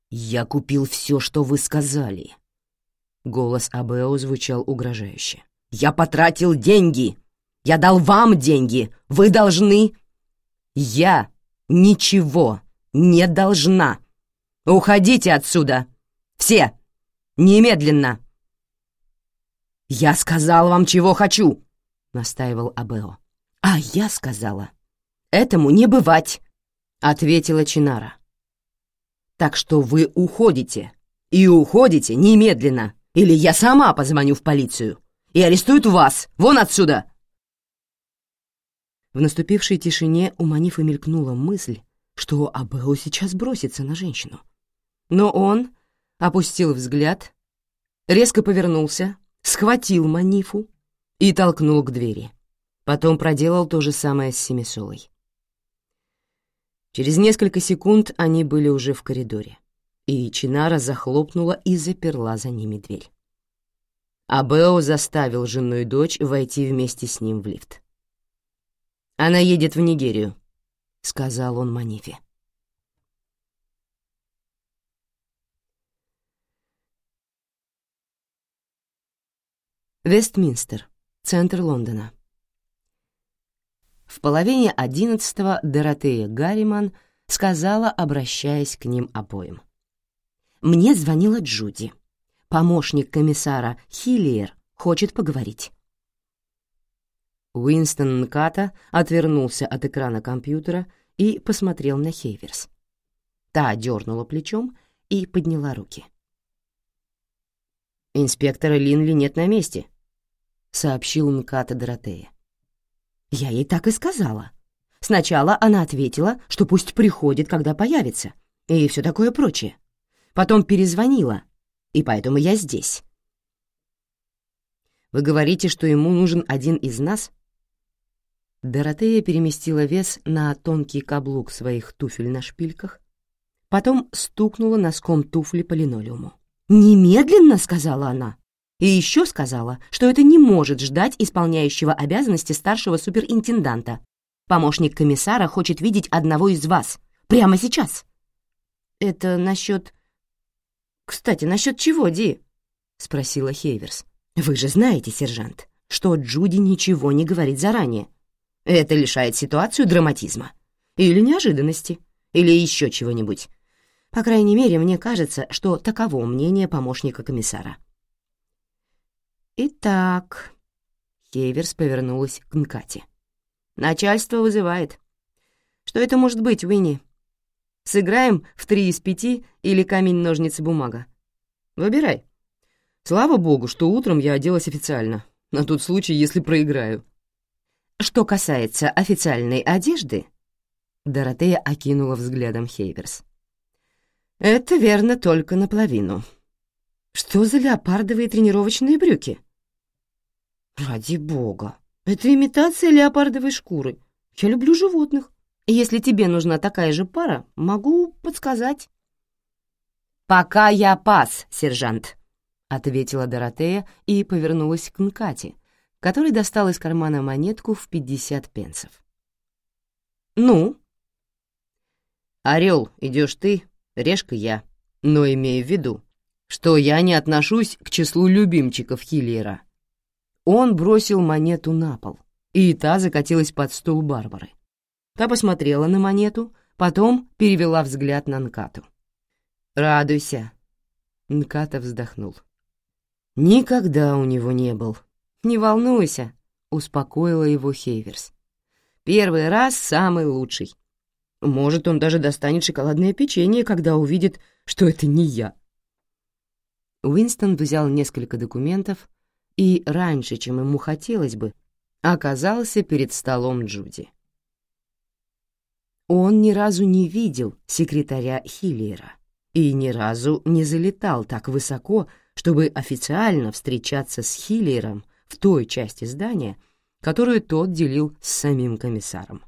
«Я купил все, что вы сказали». Голос Абео звучал угрожающе. «Я потратил деньги! Я дал вам деньги! Вы должны...» «Я ничего не должна! Уходите отсюда! Все! Немедленно!» «Я сказал вам, чего хочу!» — настаивал Абео. «А я сказала, этому не бывать!» — ответила Чинара. Так что вы уходите. И уходите немедленно, или я сама позвоню в полицию и арестуют вас. Вон отсюда!» В наступившей тишине у Манифа мелькнула мысль, что Абео сейчас бросится на женщину. Но он опустил взгляд, резко повернулся, схватил Манифу и толкнул к двери. Потом проделал то же самое с Семисолой. Через несколько секунд они были уже в коридоре, и Чинара захлопнула и заперла за ними дверь. Абео заставил жену и дочь войти вместе с ним в лифт. «Она едет в Нигерию», — сказал он Манифе. Вестминстер, центр Лондона. В половине одиннадцатого Доротея Гарриман сказала, обращаясь к ним обоим. «Мне звонила Джуди. Помощник комиссара Хиллиер хочет поговорить». Уинстон Нката отвернулся от экрана компьютера и посмотрел на Хейверс. Та дернула плечом и подняла руки. «Инспектора Линли нет на месте», — сообщил Нката Доротея. Я ей так и сказала. Сначала она ответила, что пусть приходит, когда появится, и все такое прочее. Потом перезвонила, и поэтому я здесь. Вы говорите, что ему нужен один из нас? Доротея переместила вес на тонкий каблук своих туфель на шпильках, потом стукнула носком туфли по линолеуму. «Немедленно!» — сказала она. И еще сказала, что это не может ждать исполняющего обязанности старшего суперинтенданта. Помощник комиссара хочет видеть одного из вас. Прямо сейчас. Это насчет... Кстати, насчет чего, Ди? Спросила Хейверс. Вы же знаете, сержант, что Джуди ничего не говорит заранее. Это лишает ситуацию драматизма. Или неожиданности. Или еще чего-нибудь. По крайней мере, мне кажется, что таково мнение помощника комиссара. «Итак...» — Хейверс повернулась к Нкате. «Начальство вызывает. Что это может быть, Уинни? Сыграем в три из пяти или камень-ножницы-бумага? Выбирай. Слава богу, что утром я оделась официально, на тот случай, если проиграю». «Что касается официальной одежды...» Доротея окинула взглядом Хейверс. «Это верно только наполовину. Что за леопардовые тренировочные брюки?» «Ради бога! Это имитация леопардовой шкуры. Я люблю животных. Если тебе нужна такая же пара, могу подсказать». «Пока я пас, сержант», — ответила Доротея и повернулась к Нкате, который достал из кармана монетку в пятьдесят пенсов. «Ну?» «Орел, идешь ты, решка я, но имею в виду, что я не отношусь к числу любимчиков Хиллера». Он бросил монету на пол, и та закатилась под стул Барбары. Та посмотрела на монету, потом перевела взгляд на Нкату. «Радуйся!» Нката вздохнул. «Никогда у него не был. Не волнуйся», — успокоила его Хейверс. «Первый раз самый лучший. Может, он даже достанет шоколадное печенье, когда увидит, что это не я». Уинстон взял несколько документов и, раньше, чем ему хотелось бы, оказался перед столом Джуди. Он ни разу не видел секретаря Хиллера и ни разу не залетал так высоко, чтобы официально встречаться с Хиллером в той части здания, которую тот делил с самим комиссаром.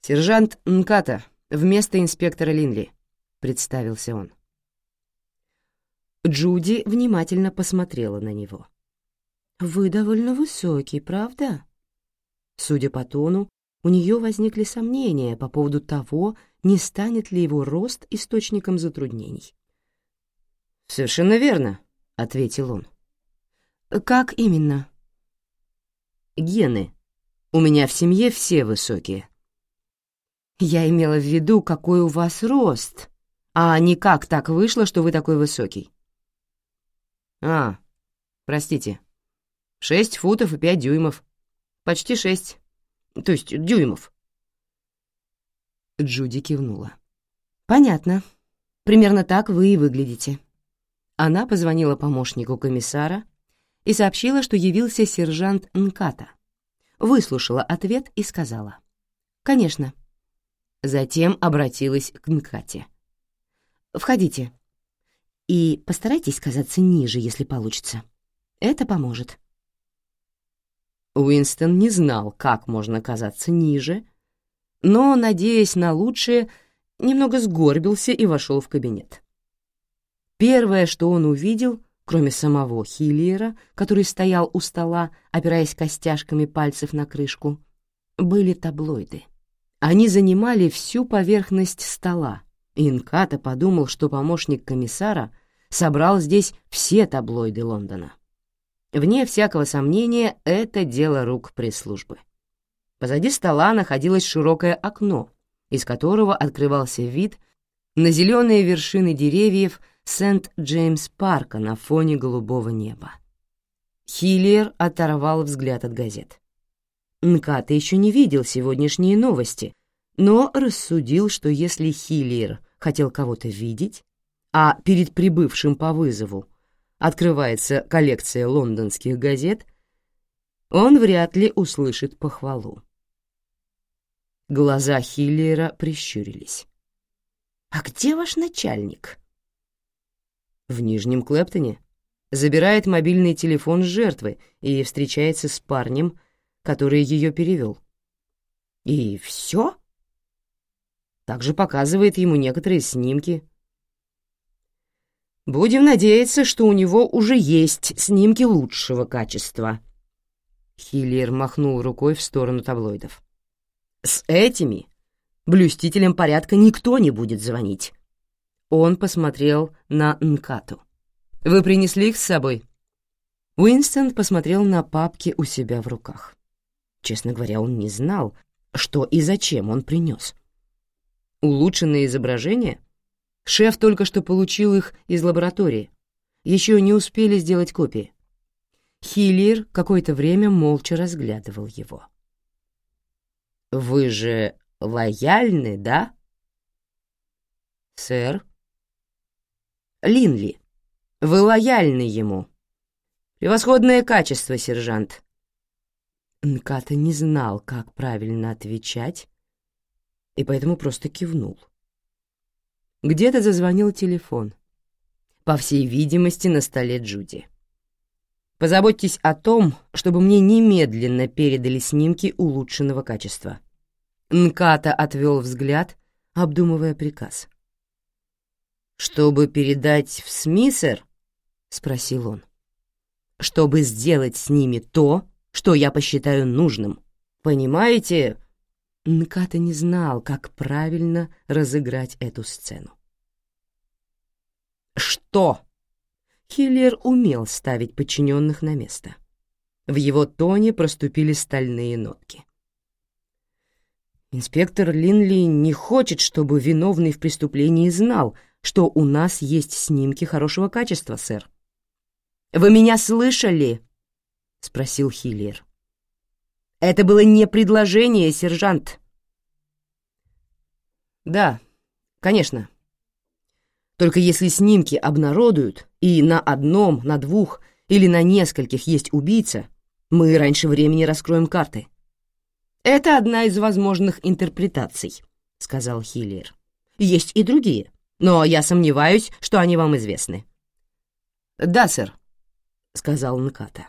«Сержант Нката, вместо инспектора Линли», — представился он. Джуди внимательно посмотрела на него. «Вы довольно высокий, правда?» Судя по тону, у нее возникли сомнения по поводу того, не станет ли его рост источником затруднений. «Совершенно верно», — ответил он. «Как именно?» «Гены. У меня в семье все высокие». «Я имела в виду, какой у вас рост, а не как так вышло, что вы такой высокий». «А, простите. Шесть футов и пять дюймов. Почти шесть. То есть дюймов». Джуди кивнула. «Понятно. Примерно так вы и выглядите». Она позвонила помощнику комиссара и сообщила, что явился сержант Нката. Выслушала ответ и сказала. «Конечно». Затем обратилась к Нкате. «Входите. И постарайтесь казаться ниже, если получится. Это поможет». Уинстон не знал, как можно казаться ниже, но, надеясь на лучшее, немного сгорбился и вошел в кабинет. Первое, что он увидел, кроме самого Хиллиера, который стоял у стола, опираясь костяшками пальцев на крышку, были таблоиды. Они занимали всю поверхность стола, и Инката подумал, что помощник комиссара собрал здесь все таблоиды Лондона. Вне всякого сомнения, это дело рук пресс-службы. Позади стола находилось широкое окно, из которого открывался вид на зеленые вершины деревьев Сент-Джеймс-парка на фоне голубого неба. Хиллер оторвал взгляд от газет. Нката еще не видел сегодняшние новости, но рассудил, что если Хиллер хотел кого-то видеть, а перед прибывшим по вызову открывается коллекция лондонских газет, он вряд ли услышит похвалу. Глаза Хиллера прищурились. «А где ваш начальник?» В Нижнем Клэптоне, забирает мобильный телефон жертвы и встречается с парнем, который ее перевел. И все? Также показывает ему некоторые снимки. Будем надеяться, что у него уже есть снимки лучшего качества. Хиллер махнул рукой в сторону таблоидов. С этими блюстителям порядка никто не будет звонить. Он посмотрел на Нкату. «Вы принесли их с собой?» Уинстон посмотрел на папки у себя в руках. Честно говоря, он не знал, что и зачем он принес. Улучшенные изображения? Шеф только что получил их из лаборатории. Еще не успели сделать копии. Хиллер какое-то время молча разглядывал его. «Вы же лояльны, да?» «Сэр?» Линли. Вы лояльны ему. Превосходное качество, сержант. Нката не знал, как правильно отвечать, и поэтому просто кивнул. Где-то зазвонил телефон. По всей видимости, на столе Джуди. Позаботьтесь о том, чтобы мне немедленно передали снимки улучшенного качества. Нката отвел взгляд, обдумывая приказ. «Чтобы передать в СМИ, сэр?» — спросил он. «Чтобы сделать с ними то, что я посчитаю нужным. Понимаете?» Нката не знал, как правильно разыграть эту сцену. «Что?» Хиллер умел ставить подчиненных на место. В его тоне проступили стальные нотки. Инспектор Линли не хочет, чтобы виновный в преступлении знал, что у нас есть снимки хорошего качества, сэр. «Вы меня слышали?» — спросил Хиллер. «Это было не предложение, сержант». «Да, конечно. Только если снимки обнародуют, и на одном, на двух или на нескольких есть убийца, мы раньше времени раскроем карты». «Это одна из возможных интерпретаций», — сказал Хиллер. «Есть и другие, но я сомневаюсь, что они вам известны». «Да, сэр», — сказал Нката.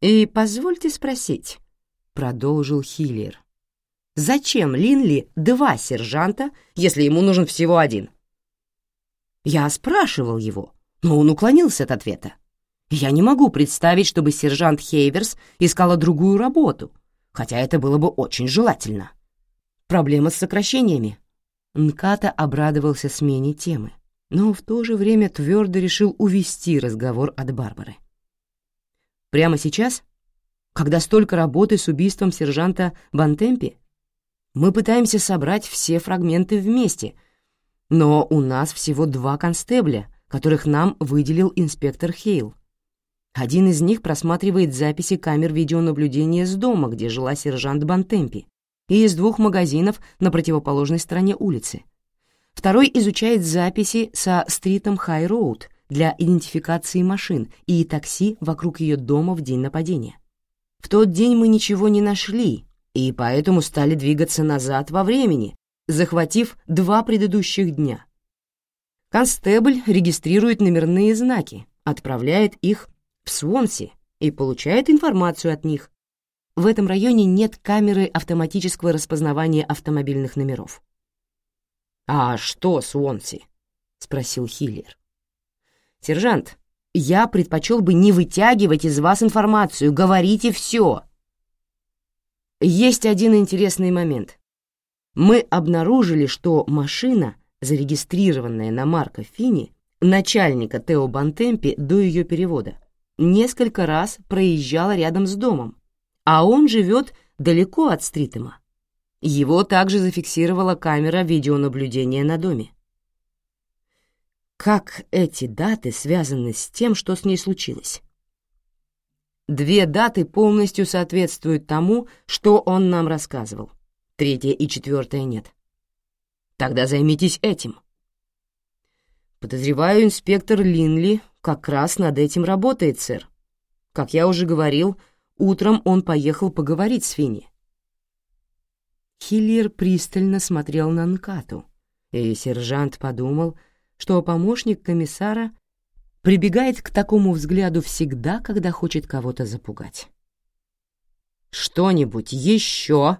«И позвольте спросить», — продолжил Хиллер. «Зачем Линли два сержанта, если ему нужен всего один?» Я спрашивал его, но он уклонился от ответа. Я не могу представить, чтобы сержант Хейверс искала другую работу, хотя это было бы очень желательно. Проблема с сокращениями. Нката обрадовался смене темы, но в то же время твердо решил увести разговор от Барбары. Прямо сейчас, когда столько работы с убийством сержанта Бантемпи, мы пытаемся собрать все фрагменты вместе, но у нас всего два констебля, которых нам выделил инспектор Хейл. Один из них просматривает записи камер видеонаблюдения с дома, где жила сержант Бантемпи, и из двух магазинов на противоположной стороне улицы. Второй изучает записи со стритом Хай-Роуд для идентификации машин и такси вокруг ее дома в день нападения. В тот день мы ничего не нашли, и поэтому стали двигаться назад во времени, захватив два предыдущих дня. Констебль регистрирует номерные знаки, отправляет их в Свонси и получает информацию от них. В этом районе нет камеры автоматического распознавания автомобильных номеров. «А что Свонси?» — спросил Хиллер. «Сержант, я предпочел бы не вытягивать из вас информацию, говорите все». Есть один интересный момент. Мы обнаружили, что машина, зарегистрированная на Марка Фини, начальника Тео Бантемпи до ее перевода, несколько раз проезжала рядом с домом, а он живет далеко от Стритема. Его также зафиксировала камера видеонаблюдения на доме. Как эти даты связаны с тем, что с ней случилось? Две даты полностью соответствуют тому, что он нам рассказывал. Третья и четвертая нет. Тогда займитесь этим. Подозреваю, инспектор Линли как раз над этим работает, сэр. Как я уже говорил, утром он поехал поговорить с Финни. Хиллер пристально смотрел на Нкату, и сержант подумал, что помощник комиссара прибегает к такому взгляду всегда, когда хочет кого-то запугать. «Что-нибудь еще?»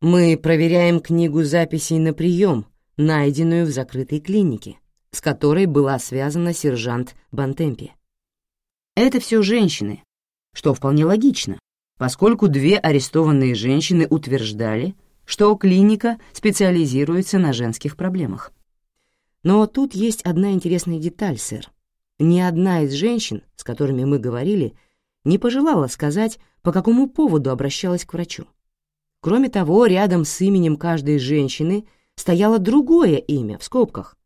«Мы проверяем книгу записей на прием», найденную в закрытой клинике, с которой была связана сержант Бантемпи. Это все женщины, что вполне логично, поскольку две арестованные женщины утверждали, что клиника специализируется на женских проблемах. Но тут есть одна интересная деталь, сэр. Ни одна из женщин, с которыми мы говорили, не пожелала сказать, по какому поводу обращалась к врачу. Кроме того, рядом с именем каждой женщины стояло другое имя в скобках,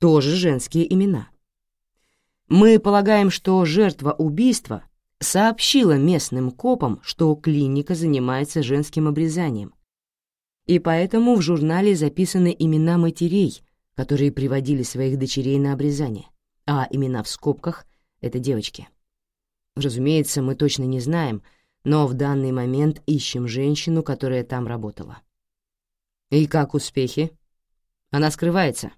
тоже женские имена. Мы полагаем, что жертва убийства сообщила местным копам, что клиника занимается женским обрезанием, и поэтому в журнале записаны имена матерей, которые приводили своих дочерей на обрезание, а имена в скобках — это девочки. Разумеется, мы точно не знаем, но в данный момент ищем женщину, которая там работала. И как успехи? Она скрывается.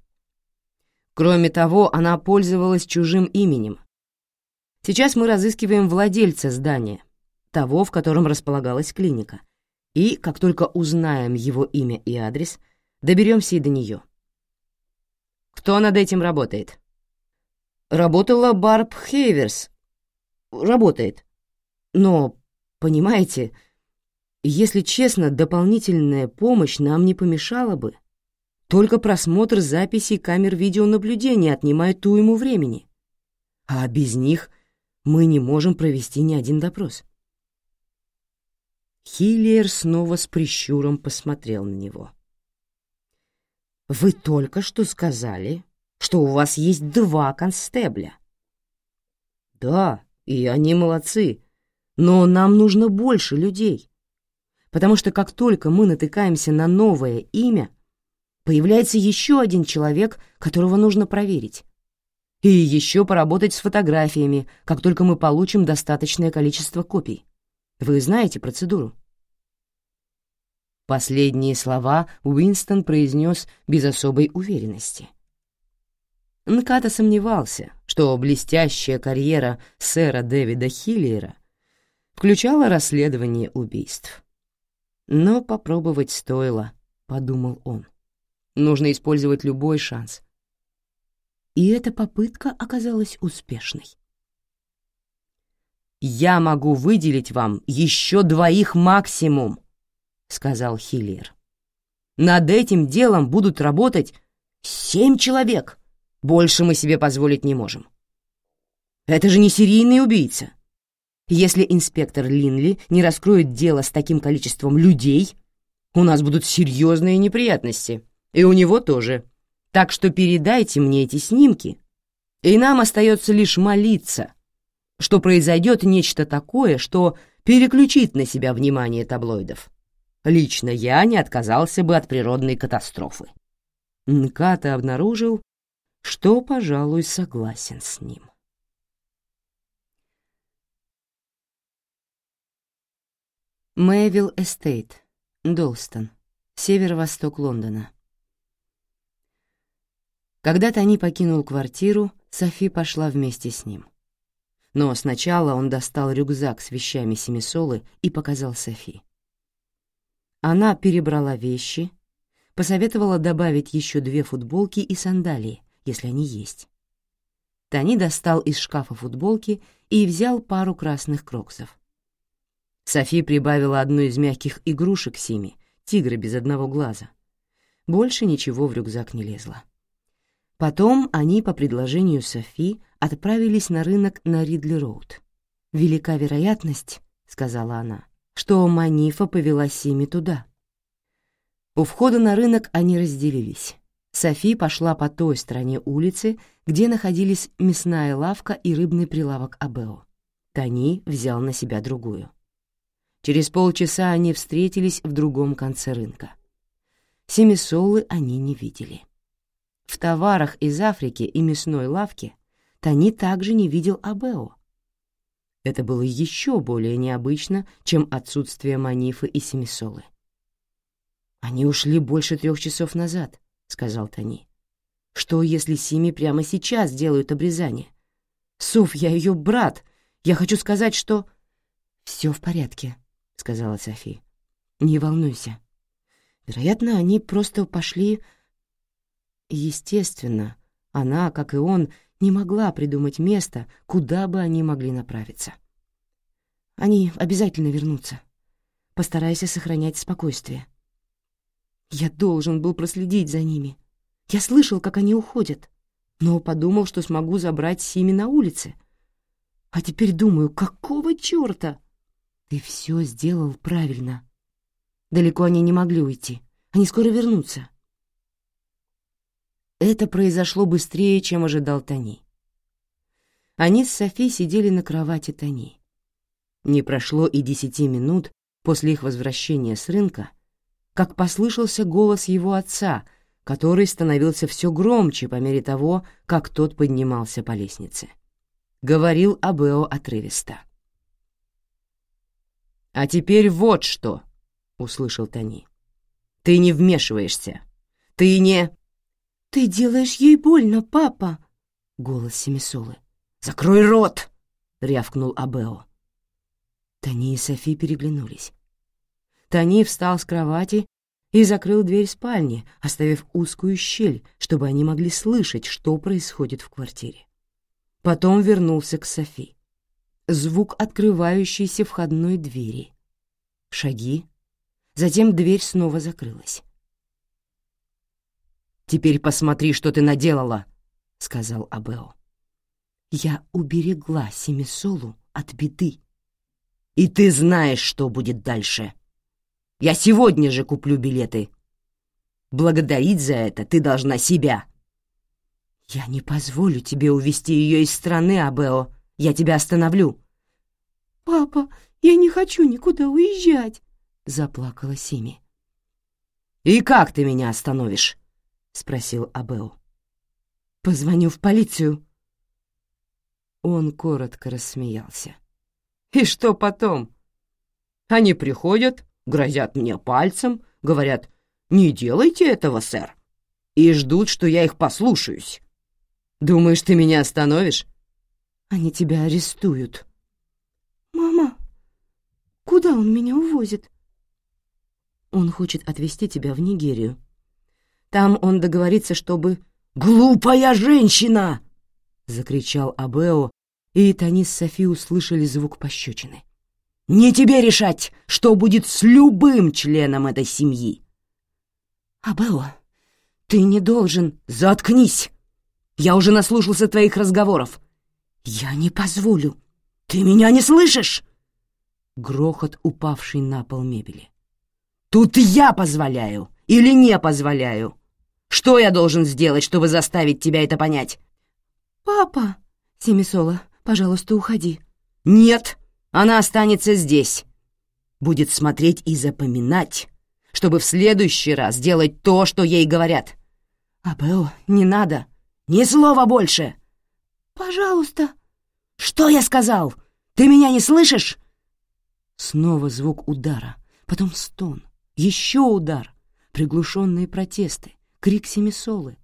Кроме того, она пользовалась чужим именем. Сейчас мы разыскиваем владельца здания, того, в котором располагалась клиника, и, как только узнаем его имя и адрес, доберемся и до нее. Кто над этим работает?» «Работала Барб Хейверс. Работает. Но, понимаете, если честно, дополнительная помощь нам не помешала бы. Только просмотр записей камер видеонаблюдения отнимает уйму времени. А без них мы не можем провести ни один допрос. Хиллиер снова с прищуром посмотрел на него. «Вы только что сказали, что у вас есть два констебля». «Да, и они молодцы, но нам нужно больше людей, потому что как только мы натыкаемся на новое имя, появляется еще один человек, которого нужно проверить. И еще поработать с фотографиями, как только мы получим достаточное количество копий. Вы знаете процедуру?» Последние слова Уинстон произнес без особой уверенности. Нката сомневался, что блестящая карьера сэра Дэвида Хиллиера включала расследование убийств. Но попробовать стоило, подумал он. Нужно использовать любой шанс. И эта попытка оказалась успешной. «Я могу выделить вам еще двоих максимум», — сказал Хиллер. «Над этим делом будут работать семь человек. Больше мы себе позволить не можем. Это же не серийный убийца. Если инспектор Линли не раскроет дело с таким количеством людей, у нас будут серьезные неприятности. И у него тоже. Так что передайте мне эти снимки, и нам остается лишь молиться, что произойдет нечто такое, что переключит на себя внимание таблоидов. Лично я не отказался бы от природной катастрофы. Нката обнаружил, что, пожалуй, согласен с ним. Мэйвилл Эстейт, Долстон, северо-восток Лондона. Когда Тони покинул квартиру, Софи пошла вместе с ним. Но сначала он достал рюкзак с вещами Семисолы и показал Софи. Она перебрала вещи, посоветовала добавить еще две футболки и сандалии, если они есть. Тони достал из шкафа футболки и взял пару красных кроксов. Софи прибавила одну из мягких игрушек Сими, тигра без одного глаза. Больше ничего в рюкзак не лезло. Потом они, по предложению Софи, отправились на рынок на Ридли-Роуд. «Велика вероятность», — сказала она, что Манифа повела Сими туда. У входа на рынок они разделились. Софи пошла по той стороне улицы, где находились мясная лавка и рыбный прилавок Абео. Тони взял на себя другую. Через полчаса они встретились в другом конце рынка. Семисолы они не видели. В товарах из Африки и мясной лавке Тони также не видел Абео. Это было еще более необычно, чем отсутствие Манифы и Семисолы. «Они ушли больше трех часов назад», — сказал Тони. «Что, если Сими прямо сейчас делают обрезание? Соф, я ее брат. Я хочу сказать, что...» «Все в порядке», — сказала Софи. «Не волнуйся. Вероятно, они просто пошли...» Естественно, она, как и он, не могла придумать место, куда бы они могли направиться. Они обязательно вернутся. Постарайся сохранять спокойствие. Я должен был проследить за ними. Я слышал, как они уходят, но подумал, что смогу забрать Сими на улице. А теперь думаю, какого черта? Ты все сделал правильно. Далеко они не могли уйти. Они скоро вернутся. Это произошло быстрее, чем ожидал Тони. Они с Софи сидели на кровати Тони. Не прошло и десяти минут после их возвращения с рынка, как послышался голос его отца, который становился все громче по мере того, как тот поднимался по лестнице. Говорил Абео отрывисто. «А теперь вот что!» — услышал Тони. «Ты не вмешиваешься! Ты не...» «Ты делаешь ей больно, папа!» — голос Семисолы. «Закрой рот!» — рявкнул Абео. Тони и Софи переглянулись. Тони встал с кровати и закрыл дверь спальни, оставив узкую щель, чтобы они могли слышать, что происходит в квартире. Потом вернулся к Софи. Звук открывающейся входной двери. Шаги. Затем дверь снова закрылась. «Теперь посмотри, что ты наделала», — сказал Абео. «Я уберегла Семисолу от беды. И ты знаешь, что будет дальше. Я сегодня же куплю билеты. Благодарить за это ты должна себя». «Я не позволю тебе увести ее из страны, Абео. Я тебя остановлю». «Папа, я не хочу никуда уезжать», — заплакала Сими. «И как ты меня остановишь?» — спросил Абео. «Позвоню в полицию». Он коротко рассмеялся. «И что потом? Они приходят, грозят мне пальцем, говорят, «Не делайте этого, сэр», и ждут, что я их послушаюсь. Думаешь, ты меня остановишь? Они тебя арестуют». «Мама, куда он меня увозит?» «Он хочет отвезти тебя в Нигерию», там он договорится, чтобы... «Глупая женщина!» — закричал Абео, и Тони с Софи услышали звук пощечины. «Не тебе решать, что будет с любым членом этой семьи!» «Абео, ты не должен...» «Заткнись! Я уже наслушался твоих разговоров!» «Я не позволю! Ты меня не слышишь?» Грохот, упавший на пол мебели. «Тут я позволяю или не позволяю?» Что я должен сделать, чтобы заставить тебя это понять?» «Папа!» «Семисола, пожалуйста, уходи». «Нет, она останется здесь. Будет смотреть и запоминать, чтобы в следующий раз делать то, что ей говорят». «Абео, не надо. Ни слова больше!» «Пожалуйста!» «Что я сказал? Ты меня не слышишь?» Снова звук удара, потом стон, еще удар, приглушенные протесты, крик Семисолы.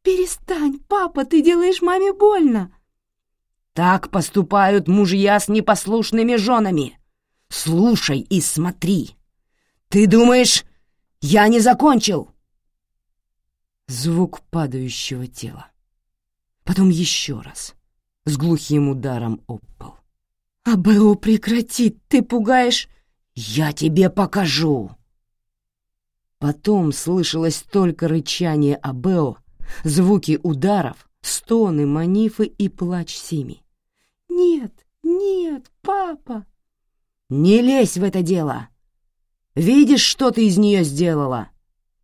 «Перестань, папа, ты делаешь маме больно!» «Так поступают мужья с непослушными женами! Слушай и смотри! Ты думаешь, я не закончил?» Звук падающего тела. Потом еще раз, с глухим ударом об пол. «Абео, прекрати, ты пугаешь...» «Я тебе покажу!» Потом слышалось только рычание Абео, звуки ударов, стоны Манифы и плач Сими. «Нет, нет, папа!» «Не лезь в это дело! Видишь, что ты из нее сделала?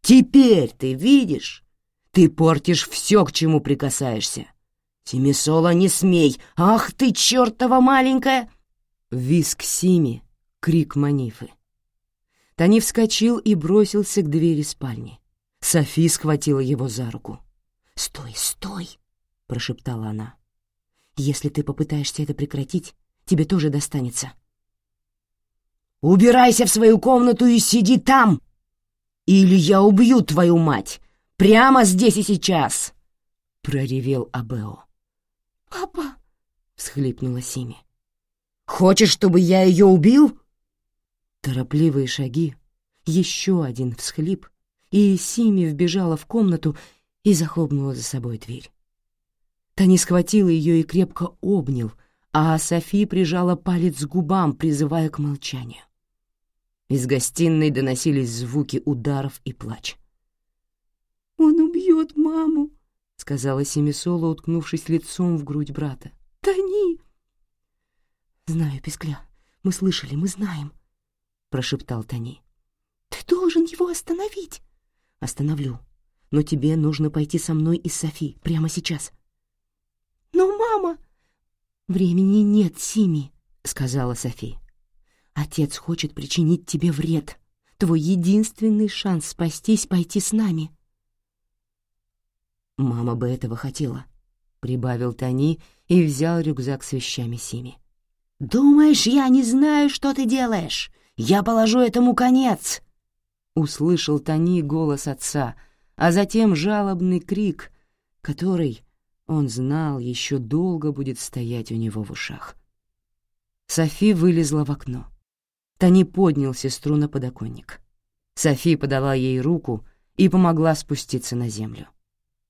Теперь ты видишь? Ты портишь все, к чему прикасаешься. Семисола, не смей! Ах ты, чертова маленькая!» Виск Сими, крик Манифы. Тони вскочил и бросился к двери спальни. Софи схватила его за руку. «Стой, стой!» — прошептала она. «Если ты попытаешься это прекратить, тебе тоже достанется». «Убирайся в свою комнату и сиди там! Или я убью твою мать! Прямо здесь и сейчас!» — проревел Абео. «Папа!» — всхлипнула Сими. «Хочешь, чтобы я ее убил?» Торопливые шаги, еще один всхлип, и Сими вбежала в комнату и захлопнула за собой дверь. Тони схватил ее и крепко обнял, а Софи прижала палец к губам, призывая к молчанию. Из гостиной доносились звуки ударов и плач. «Он убьет маму», — сказала Семисола, уткнувшись лицом в грудь брата. «Тони!» «Знаю, Пескля, мы слышали, мы знаем», — прошептал Тони. «Ты должен его остановить!» «Остановлю. Но тебе нужно пойти со мной и Софи прямо сейчас». «Но мама...» «Времени нет, Сими», — сказала Софи. «Отец хочет причинить тебе вред. Твой единственный шанс спастись — пойти с нами». «Мама бы этого хотела», — прибавил Тони и взял рюкзак с вещами Сими. «Думаешь, я не знаю, что ты делаешь? Я положу этому конец!» Услышал Тони голос отца, а затем жалобный крик, который, он знал, еще долго будет стоять у него в ушах. Софи вылезла в окно. Тони поднял сестру на подоконник. Софи подала ей руку и помогла спуститься на землю.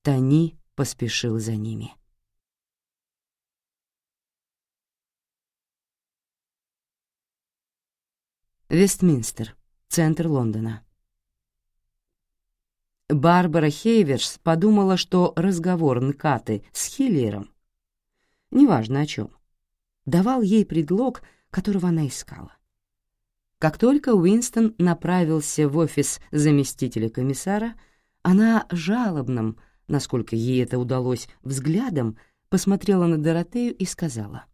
Тони поспешил за ними. Вестминстер, центр Лондона. Барбара Хейверс подумала, что разговор Нкаты с Хиллером, неважно о чем, давал ей предлог, которого она искала. Как только Уинстон направился в офис заместителя комиссара, она жалобным, насколько ей это удалось, взглядом посмотрела на Доротею и сказала.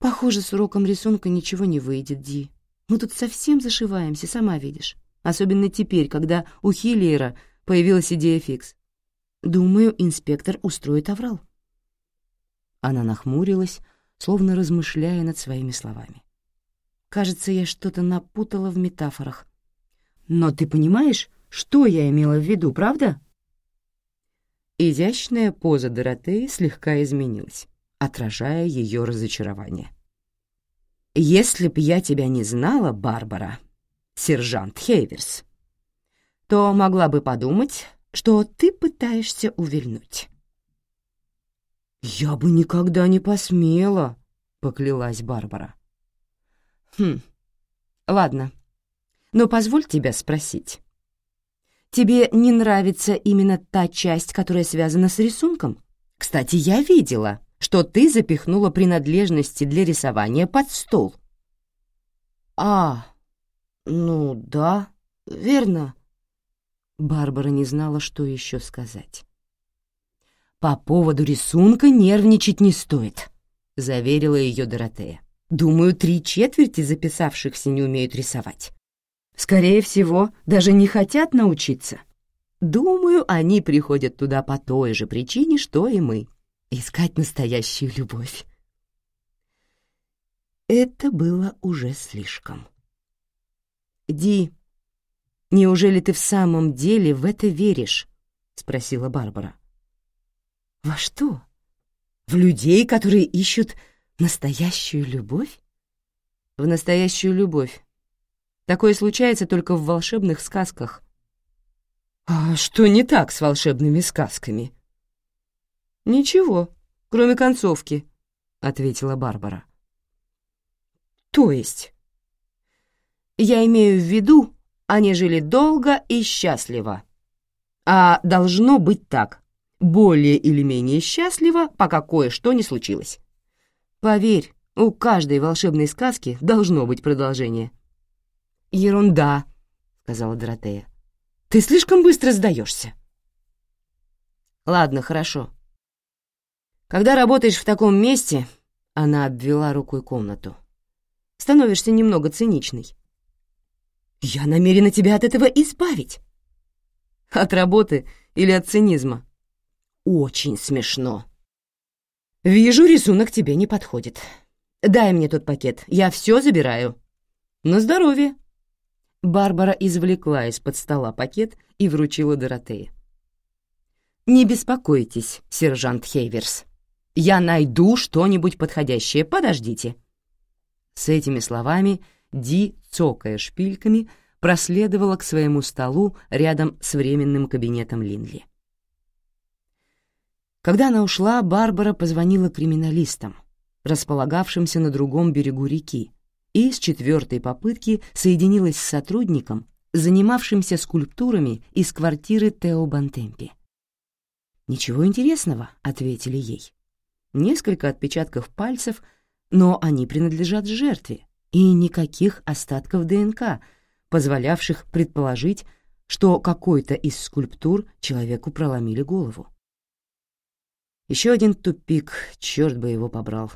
«Похоже, с уроком рисунка ничего не выйдет, Ди. Мы тут совсем зашиваемся, сама видишь. Особенно теперь, когда у Хиллера появилась идея фикс. Думаю, инспектор устроит аврал». Она нахмурилась, словно размышляя над своими словами. «Кажется, я что-то напутала в метафорах. Но ты понимаешь, что я имела в виду, правда?» Изящная поза Доротеи слегка изменилась, отражая ее разочарование. «Если б я тебя не знала, Барбара, сержант Хейверс, то могла бы подумать, что ты пытаешься увильнуть». «Я бы никогда не посмела», — поклялась Барбара. «Хм, ладно, но позволь тебя спросить. Тебе не нравится именно та часть, которая связана с рисунком? Кстати, я видела, что ты запихнула принадлежности для рисования под стол. А, ну да, верно. Барбара не знала, что еще сказать. По поводу рисунка нервничать не стоит, заверила ее Доротея. Думаю, три четверти записавшихся не умеют рисовать. Скорее всего, даже не хотят научиться. Думаю, они приходят туда по той же причине, что и мы — искать настоящую любовь. Это было уже слишком. «Ди, неужели ты в самом деле в это веришь?» — спросила Барбара. «Во что? В людей, которые ищут настоящую любовь?» «В настоящую любовь, Такое случается только в волшебных сказках. А что не так с волшебными сказками? Ничего, кроме концовки, ответила Барбара. То есть? Я имею в виду, они жили долго и счастливо. А должно быть так, более или менее счастливо, пока кое-что не случилось. Поверь, у каждой волшебной сказки должно быть продолжение. «Ерунда», — сказала Доротея. «Ты слишком быстро сдаешься». «Ладно, хорошо. Когда работаешь в таком месте...» — она обвела рукой комнату. «Становишься немного циничной». «Я намерена тебя от этого избавить». «От работы или от цинизма?» «Очень смешно». «Вижу, рисунок тебе не подходит. Дай мне тот пакет, я все забираю». «На здоровье». Барбара извлекла из-под стола пакет и вручила Доротее. «Не беспокойтесь, сержант Хейверс. Я найду что-нибудь подходящее, подождите». С этими словами Ди, цокая шпильками, проследовала к своему столу рядом с временным кабинетом Линли. Когда она ушла, Барбара позвонила криминалистам, располагавшимся на другом берегу реки, и с четвертой попытки соединилась с сотрудником, занимавшимся скульптурами из квартиры Тео Бантемпи. «Ничего интересного», — ответили ей. «Несколько отпечатков пальцев, но они принадлежат жертве, и никаких остатков ДНК, позволявших предположить, что какой-то из скульптур человеку проломили голову. Еще один тупик, черт бы его побрал.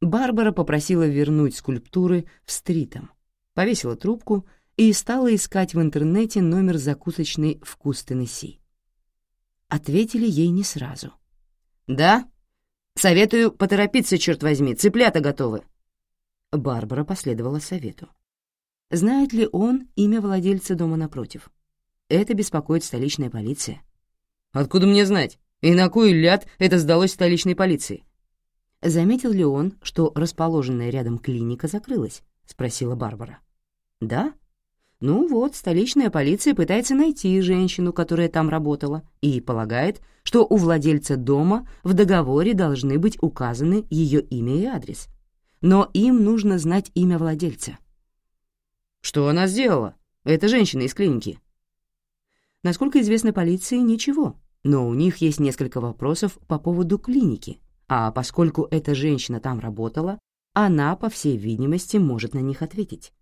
Барбара попросила вернуть скульптуры в стритом, повесила трубку и стала искать в интернете номер закусочной «Вкус Теннесси». Ответили ей не сразу. «Да? Советую поторопиться, черт возьми, цыплята готовы». Барбара последовала совету. Знает ли он имя владельца дома напротив? Это беспокоит столичная полиция. «Откуда мне знать? И на кой ляд это сдалось столичной полиции?» Заметил ли он, что расположенная рядом клиника закрылась? — спросила Барбара. «Да? Ну вот, столичная полиция пытается найти женщину, которая там работала, и полагает, что у владельца дома в договоре должны быть указаны ее имя и адрес. Но им нужно знать имя владельца. Что она сделала? Эта женщина из клиники. Насколько известно полиции, ничего, но у них есть несколько вопросов по поводу клиники, а поскольку эта женщина там работала, она, по всей видимости, может на них ответить.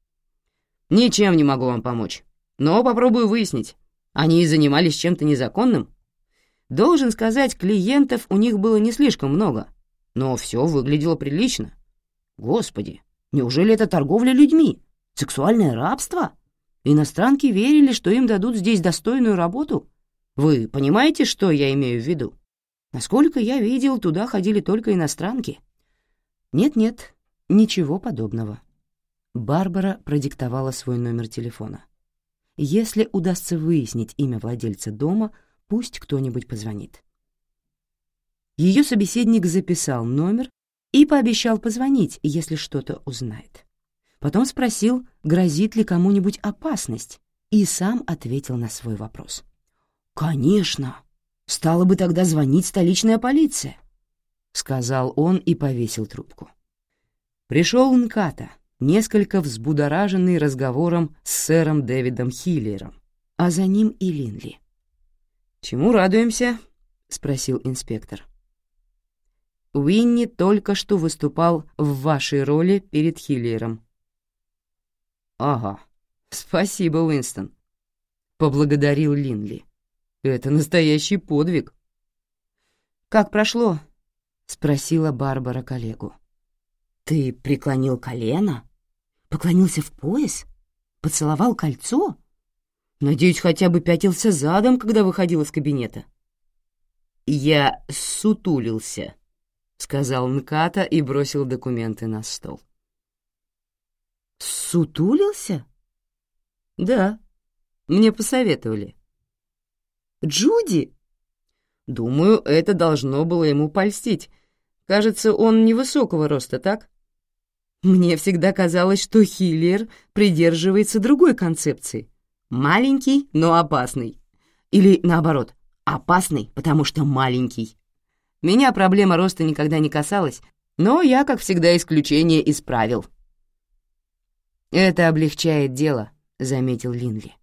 «Ничем не могу вам помочь, но попробую выяснить, они занимались чем-то незаконным?» Должен сказать, клиентов у них было не слишком много, но все выглядело прилично. Господи, неужели это торговля людьми? Сексуальное рабство? Иностранки верили, что им дадут здесь достойную работу? Вы понимаете, что я имею в виду? Насколько я видел, туда ходили только иностранки. Нет-нет, ничего подобного. Барбара продиктовала свой номер телефона. Если удастся выяснить имя владельца дома, пусть кто-нибудь позвонит. Ее собеседник записал номер и пообещал позвонить, если что-то узнает. Потом спросил, грозит ли кому-нибудь опасность, и сам ответил на свой вопрос. «Конечно! Стала бы тогда звонить столичная полиция», — сказал он и повесил трубку. Пришел Нката, несколько взбудораженный разговором с сэром Дэвидом Хиллером, а за ним и Линли. «Чему радуемся?» — спросил инспектор. «Уинни только что выступал в вашей роли перед Хиллером», «Ага, спасибо, Уинстон», — поблагодарил Линли. «Это настоящий подвиг». «Как прошло?» — спросила Барбара коллегу. «Ты преклонил колено? Поклонился в пояс? Поцеловал кольцо? Надеюсь, хотя бы пятился задом, когда выходил из кабинета?» «Я сутулился», — сказал Нката и бросил документы на стол. Сутулился? Да, мне посоветовали. Джуди? Думаю, это должно было ему польстить. Кажется, он невысокого роста, так? Мне всегда казалось, что Хиллер придерживается другой концепции. Маленький, но опасный. Или наоборот, опасный, потому что маленький. Меня проблема роста никогда не касалась, но я, как всегда, исключение исправил. «Это облегчает дело», — заметил Линли.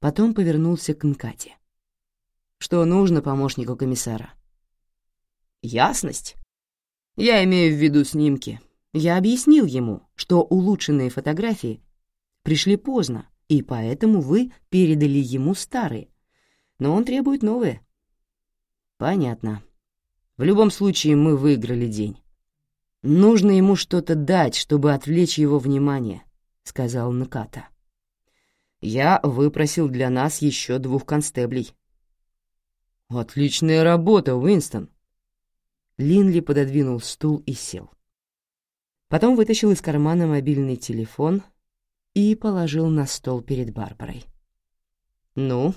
Потом повернулся к Нкате. «Что нужно помощнику комиссара?» «Ясность. Я имею в виду снимки. Я объяснил ему, что улучшенные фотографии пришли поздно, и поэтому вы передали ему старые, но он требует новые». «Понятно. В любом случае мы выиграли день. Нужно ему что-то дать, чтобы отвлечь его внимание» — сказал Наката. «Я выпросил для нас еще двух констеблей». «Отличная работа, Уинстон!» Линли пододвинул стул и сел. Потом вытащил из кармана мобильный телефон и положил на стол перед Барбарой. «Ну,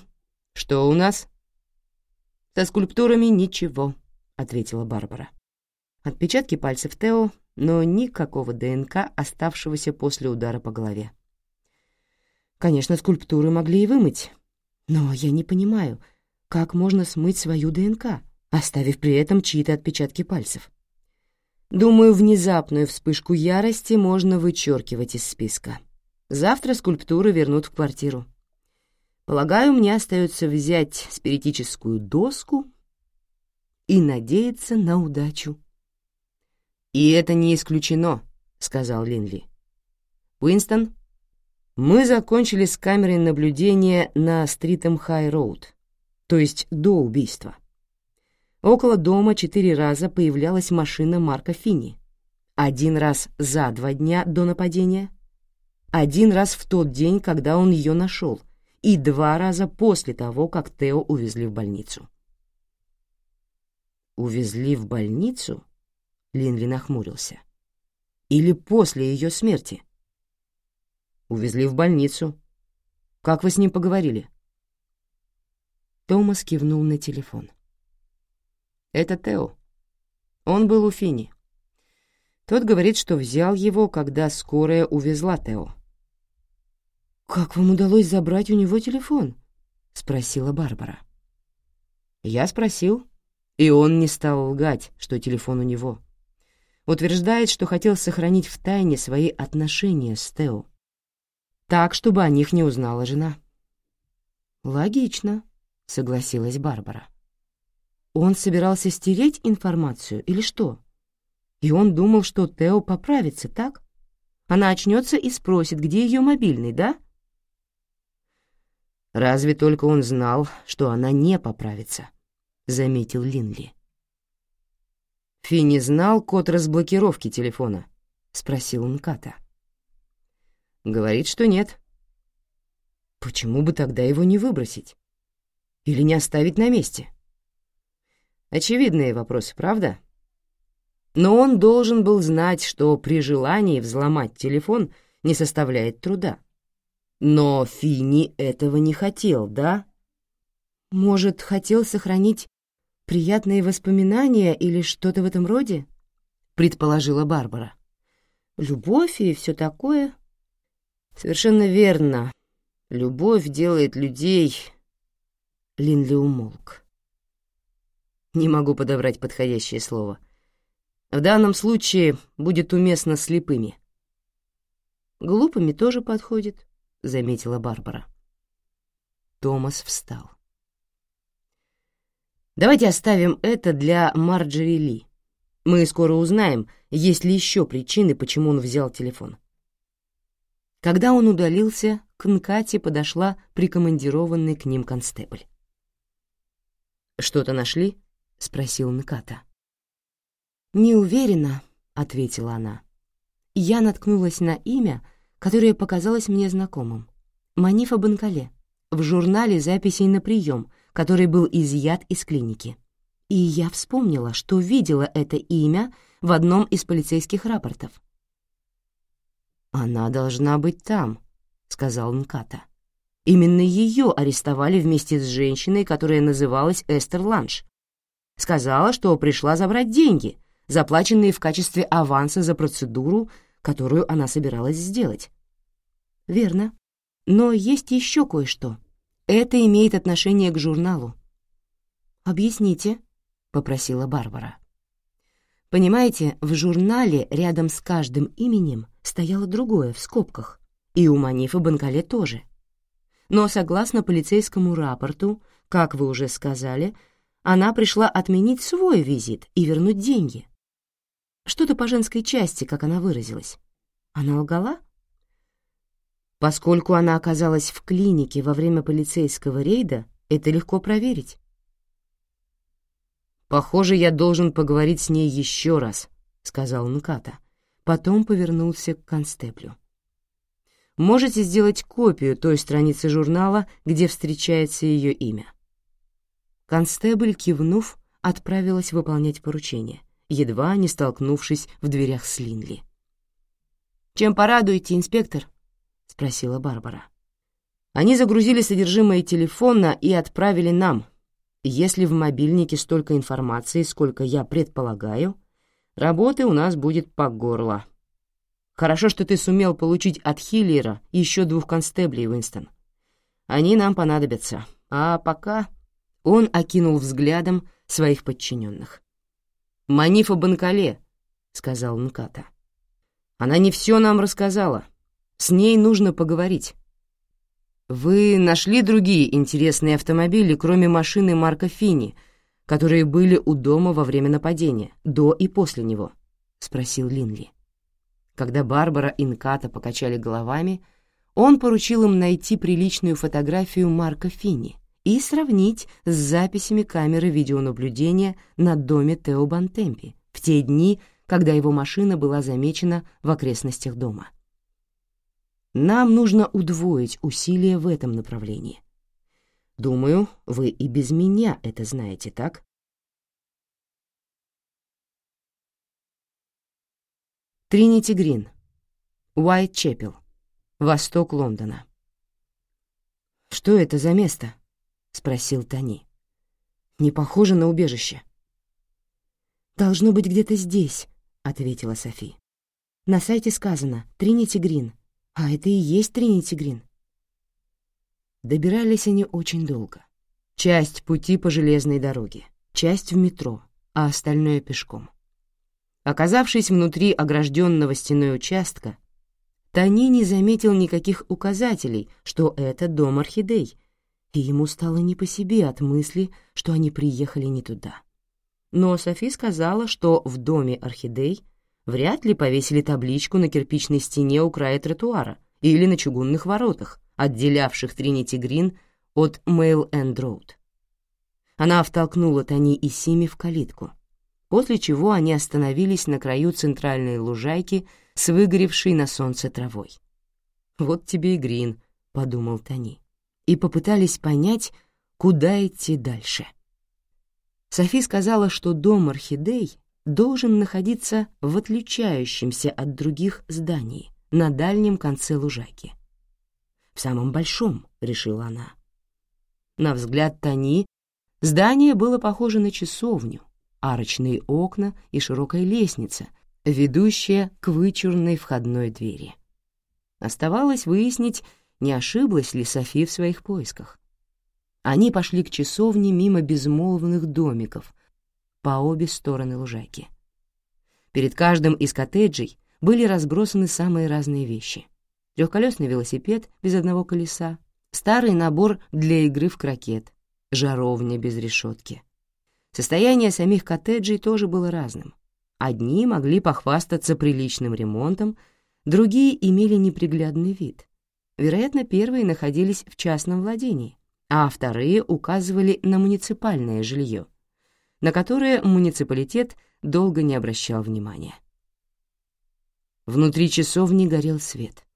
что у нас?» «Со скульптурами ничего», — ответила Барбара. Отпечатки пальцев Тео но никакого ДНК, оставшегося после удара по голове. Конечно, скульптуры могли и вымыть, но я не понимаю, как можно смыть свою ДНК, оставив при этом чьи-то отпечатки пальцев. Думаю, внезапную вспышку ярости можно вычеркивать из списка. Завтра скульптуры вернут в квартиру. Полагаю, мне остается взять спиритическую доску и надеяться на удачу. «И это не исключено», — сказал Линли. «Уинстон, мы закончили с камерой наблюдения на Стритем Хай-Роуд, то есть до убийства. Около дома четыре раза появлялась машина Марка Финни. Один раз за два дня до нападения, один раз в тот день, когда он ее нашел, и два раза после того, как Тео увезли в больницу. «Увезли в больницу?» Линли нахмурился. «Или после ее смерти?» «Увезли в больницу. Как вы с ним поговорили?» Томас кивнул на телефон. «Это Тео. Он был у Фини. Тот говорит, что взял его, когда скорая увезла Тео. «Как вам удалось забрать у него телефон?» — спросила Барбара. Я спросил, и он не стал лгать, что телефон у него. Утверждает, что хотел сохранить в тайне свои отношения с Тео. Так, чтобы о них не узнала жена. «Логично», — согласилась Барбара. Он собирался стереть информацию или что? И он думал, что Тео поправится, так? Она очнется и спросит, где ее мобильный, да? Разве только он знал, что она не поправится, — заметил Линли. «Финни знал код разблокировки телефона?» — спросил он Ката. «Говорит, что нет». «Почему бы тогда его не выбросить? Или не оставить на месте?» Очевидные вопросы, правда? Но он должен был знать, что при желании взломать телефон не составляет труда. Но Финни этого не хотел, да? Может, хотел сохранить приятные воспоминания или что-то в этом роде?» — предположила Барбара. «Любовь и все такое». «Совершенно верно. Любовь делает людей...» Линли умолк. Не могу подобрать подходящее слово. В данном случае будет уместно слепыми. «Глупыми тоже подходит», — заметила Барбара. Томас встал. Давайте оставим это для Марджери Ли. Мы скоро узнаем, есть ли еще причины, почему он взял телефон. Когда он удалился, к Нкате подошла прикомандированный к ним констебль. «Что-то нашли?» — спросил Нката. «Не уверена», — ответила она. Я наткнулась на имя, которое показалось мне знакомым. Манифа Банкале. В журнале записей на прием, который был изъят из клиники. И я вспомнила, что видела это имя в одном из полицейских рапортов. «Она должна быть там», — сказал Нката. Именно ее арестовали вместе с женщиной, которая называлась Эстер Ланш. Сказала, что пришла забрать деньги, заплаченные в качестве аванса за процедуру, которую она собиралась сделать. Верно. Но есть еще кое-что. Это имеет отношение к журналу. «Объясните», — попросила Барбара. Понимаете, в журнале рядом с каждым именем стояло другое в скобках, и у Манифа Банкале тоже. Но согласно полицейскому рапорту, как вы уже сказали, она пришла отменить свой визит и вернуть деньги. Что-то по женской части, как она выразилась. Она лгала? Поскольку она оказалась в клинике во время полицейского рейда, это легко проверить. «Похоже, я должен поговорить с ней еще раз», — сказал Нката. Потом повернулся к констеблю. «Можете сделать копию той страницы журнала, где встречается ее имя?» Констебль, кивнув, отправилась выполнять поручение, едва не столкнувшись в дверях с Линли. «Чем порадуете, инспектор?» — спросила Барбара. Они загрузили содержимое телефона и отправили нам. Если в мобильнике столько информации, сколько я предполагаю, работы у нас будет по горло. Хорошо, что ты сумел получить от Хиллера еще двух констеблей, Уинстон. Они нам понадобятся. А пока он окинул взглядом своих подчиненных. «Манифа Банкале», — сказал Нката. «Она не все нам рассказала». С ней нужно поговорить. Вы нашли другие интересные автомобили, кроме машины Марка Фини, которые были у дома во время нападения, до и после него? спросил Линли. Когда Барбара и Нката покачали головами, он поручил им найти приличную фотографию Марка Фини и сравнить с записями камеры видеонаблюдения на доме Тео Бантемпи в те дни, когда его машина была замечена в окрестностях дома. Нам нужно удвоить усилия в этом направлении. Думаю, вы и без меня это знаете, так? Тринити Грин, Уайт-Чепел, восток Лондона. «Что это за место?» — спросил Тони. «Не похоже на убежище». «Должно быть где-то здесь», — ответила Софи. «На сайте сказано «Тринити Грин», а это и есть Тринити Грин. Добирались они очень долго. Часть пути по железной дороге, часть в метро, а остальное пешком. Оказавшись внутри огражденного стеной участка, Тони не заметил никаких указателей, что это дом орхидей, и ему стало не по себе от мысли, что они приехали не туда. Но Софи сказала, что в доме орхидей вряд ли повесили табличку на кирпичной стене у края тротуара или на чугунных воротах, отделявших Тринити Грин от Майл-Энд-Роуд. Она втолкнула Тони и Сими в калитку, после чего они остановились на краю центральной лужайки с выгоревшей на солнце травой. «Вот тебе и Грин», — подумал Тони, и попытались понять, куда идти дальше. Софи сказала, что дом орхидей должен находиться в отличающемся от других здании на дальнем конце лужайки. «В самом большом», — решила она. На взгляд Тони здание было похоже на часовню, арочные окна и широкая лестница, ведущая к вычурной входной двери. Оставалось выяснить, не ошиблась ли Софи в своих поисках. Они пошли к часовне мимо безмолвных домиков по обе стороны лужайки. Перед каждым из коттеджей были разбросаны самые разные вещи. Трехколесный велосипед без одного колеса, старый набор для игры в крокет, жаровня без решетки. Состояние самих коттеджей тоже было разным. Одни могли похвастаться приличным ремонтом, другие имели неприглядный вид. Вероятно, первые находились в частном владении, а вторые указывали на муниципальное жилье, на которое муниципалитет долго не обращал внимания. Внутри часовни горел свет.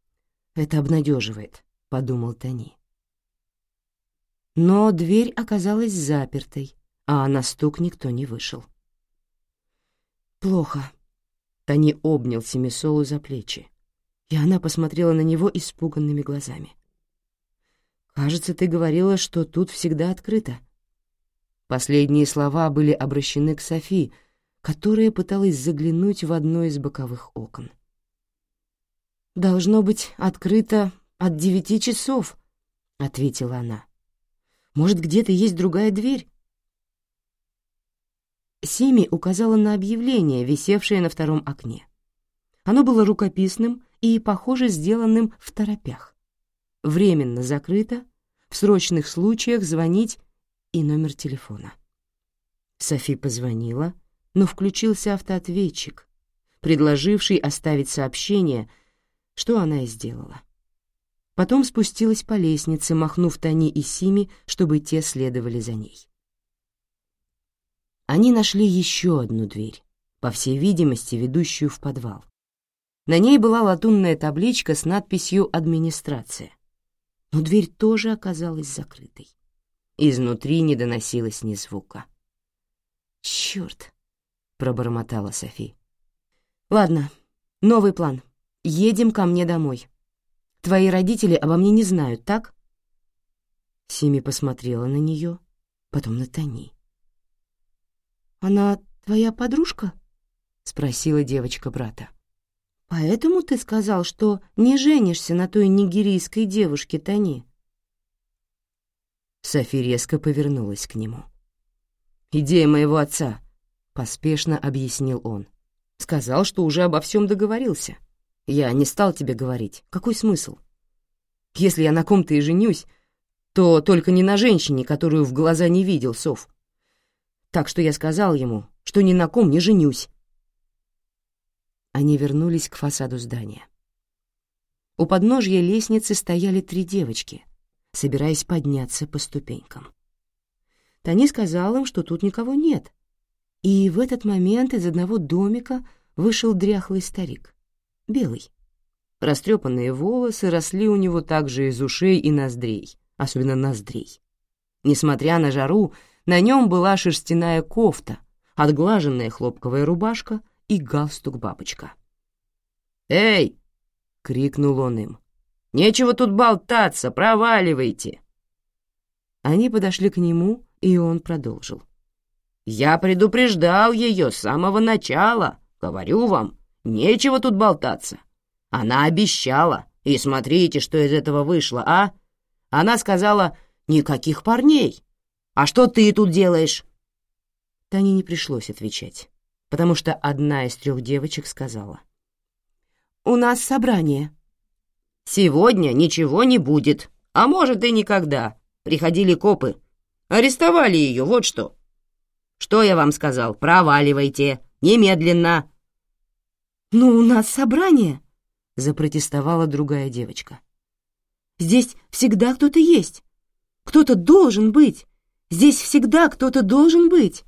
«Это обнадеживает», — подумал Тони. Но дверь оказалась запертой, а на стук никто не вышел. «Плохо». Тони обнял Семисолу за плечи, и она посмотрела на него испуганными глазами. «Кажется, ты говорила, что тут всегда открыто». Последние слова были обращены к Софи, которая пыталась заглянуть в одно из боковых окон. «Должно быть открыто от девяти часов», — ответила она. «Может, где-то есть другая дверь?» Сими указала на объявление, висевшее на втором окне. Оно было рукописным и, похоже, сделанным в торопях. Временно закрыто, в срочных случаях звонить и номер телефона. Софи позвонила, но включился автоответчик, предложивший оставить сообщение, что она и сделала. Потом спустилась по лестнице, махнув Тони и Сими, чтобы те следовали за ней они нашли еще одну дверь, по всей видимости, ведущую в подвал. На ней была латунная табличка с надписью «Администрация». Но дверь тоже оказалась закрытой. Изнутри не доносилось ни звука. «Чёрт!» — пробормотала Софи. «Ладно, новый план. Едем ко мне домой. Твои родители обо мне не знают, так?» Сими посмотрела на нее, потом на Тони. «Она твоя подружка?» — спросила девочка брата. «Поэтому ты сказал, что не женишься на той нигерийской девушке Тони?» Софи резко повернулась к нему. «Идея моего отца», — поспешно объяснил он. «Сказал, что уже обо всем договорился. Я не стал тебе говорить. Какой смысл? Если я на ком-то и женюсь, то только не на женщине, которую в глаза не видел, Сов так что я сказал ему, что ни на ком не женюсь. Они вернулись к фасаду здания. У подножья лестницы стояли три девочки, собираясь подняться по ступенькам. Тони сказал им, что тут никого нет, и в этот момент из одного домика вышел дряхлый старик, белый. Растрепанные волосы росли у него также из ушей и ноздрей, особенно ноздрей. Несмотря на жару, на нем была шерстяная кофта, отглаженная хлопковая рубашка и галстук-бабочка. «Эй!» — крикнул он им. «Нечего тут болтаться, проваливайте!» Они подошли к нему, и он продолжил. «Я предупреждал ее с самого начала, говорю вам, нечего тут болтаться. Она обещала, и смотрите, что из этого вышло, а? Она сказала, «Никаких парней! А что ты тут делаешь?» Тане не пришлось отвечать, потому что одна из трех девочек сказала. «У нас собрание». «Сегодня ничего не будет, а может и никогда. Приходили копы. Арестовали ее, вот что». «Что я вам сказал? Проваливайте! Немедленно!» «Ну, у нас собрание!» — запротестовала другая девочка. «Здесь всегда кто-то есть. Кто-то должен быть. Здесь всегда кто-то должен быть».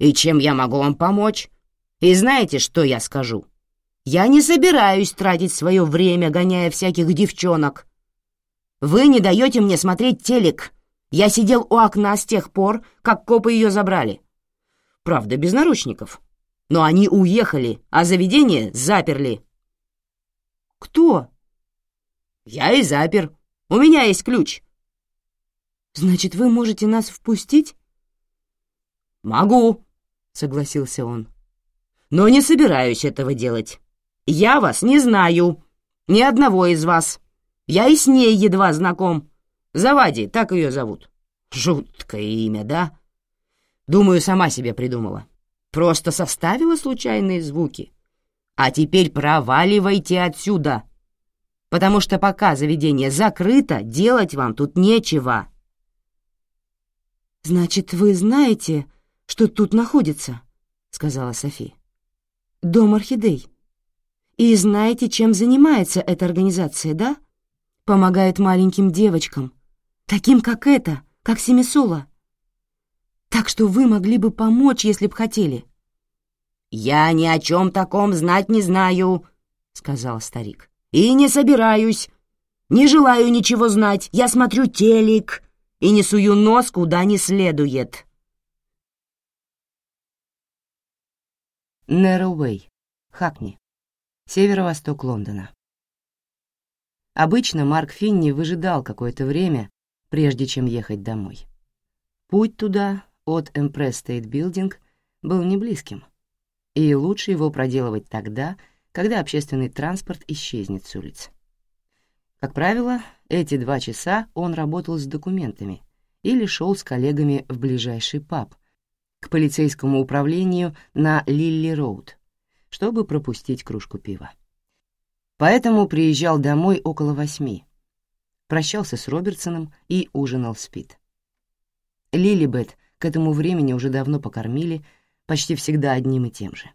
«И чем я могу вам помочь? И знаете, что я скажу? Я не собираюсь тратить свое время, гоняя всяких девчонок. Вы не даете мне смотреть телек. Я сидел у окна с тех пор, как копы ее забрали. Правда, без наручников. Но они уехали, а заведение заперли. Кто? Я и запер. У меня есть ключ. Значит, вы можете нас впустить? Могу, согласился он. Но не собираюсь этого делать. Я вас не знаю. Ни одного из вас. Я и с ней едва знаком. Завади, так ее зовут. Жуткое имя, да? Думаю, сама себе придумала. Просто составила случайные звуки. А теперь проваливайте отсюда, потому что пока заведение закрыто, делать вам тут нечего. «Значит, вы знаете, что тут находится?» — сказала Софи. «Дом орхидей. И знаете, чем занимается эта организация, да? Помогает маленьким девочкам, таким как эта, как Семисола. Так что вы могли бы помочь, если б хотели». «Я ни о чем таком знать не знаю», — сказал старик. «И не собираюсь. Не желаю ничего знать. Я смотрю телек и не сую нос куда не следует». Нэроуэй, Хакни, северо-восток Лондона. Обычно Марк Финни выжидал какое-то время, прежде чем ехать домой. Путь туда от Empress State Building был не близким, и лучше его проделывать тогда, когда общественный транспорт исчезнет с улиц. Как правило, эти два часа он работал с документами или шел с коллегами в ближайший паб, к полицейскому управлению на Лилли-Роуд, чтобы пропустить кружку пива. Поэтому приезжал домой около восьми, прощался с Робертсоном и ужинал в спид. Лилибет к этому времени уже давно покормили, почти всегда одним и тем же.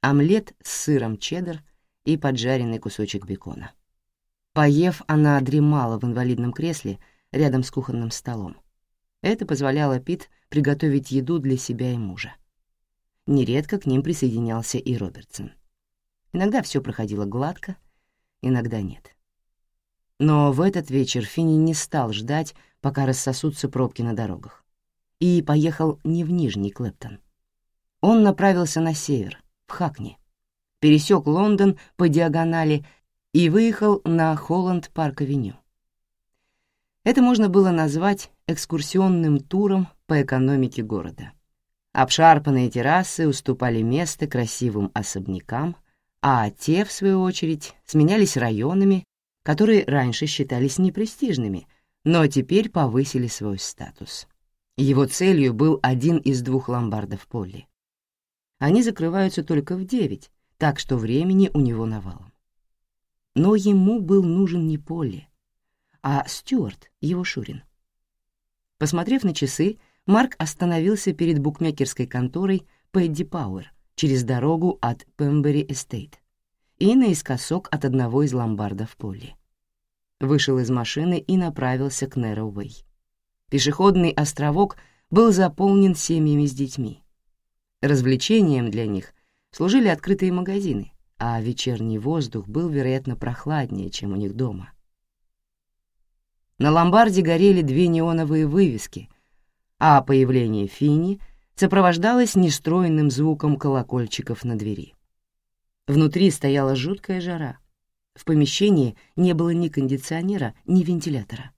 Омлет с сыром чеддер и поджаренный кусочек бекона. Поев, она дремала в инвалидном кресле рядом с кухонным столом. Это позволяло Пит приготовить еду для себя и мужа. Нередко к ним присоединялся и Робертсон. Иногда все проходило гладко, иногда нет. Но в этот вечер Финни не стал ждать, пока рассосутся пробки на дорогах, и поехал не в Нижний Клэптон. Он направился на север, в Хакни, пересек Лондон по диагонали и выехал на Холланд-парк-авеню. Это можно было назвать экскурсионным туром по экономике города. Обшарпанные террасы уступали место красивым особнякам, а те, в свою очередь, сменялись районами, которые раньше считались непрестижными, но теперь повысили свой статус. Его целью был один из двух ломбардов Полли. Они закрываются только в девять, так что времени у него навалом. Но ему был нужен не Полли, а Стюарт, его Шурин. Посмотрев на часы, Марк остановился перед букмекерской конторой Пэдди Пауэр через дорогу от Пембери Эстейт и наискосок от одного из ломбардов Полли. Вышел из машины и направился к Нэроуэй. Пешеходный островок был заполнен семьями с детьми. Развлечением для них служили открытые магазины, а вечерний воздух был, вероятно, прохладнее, чем у них дома. На ломбарде горели две неоновые вывески, а появление Фини сопровождалось нестроенным звуком колокольчиков на двери. Внутри стояла жуткая жара. В помещении не было ни кондиционера, ни вентилятора.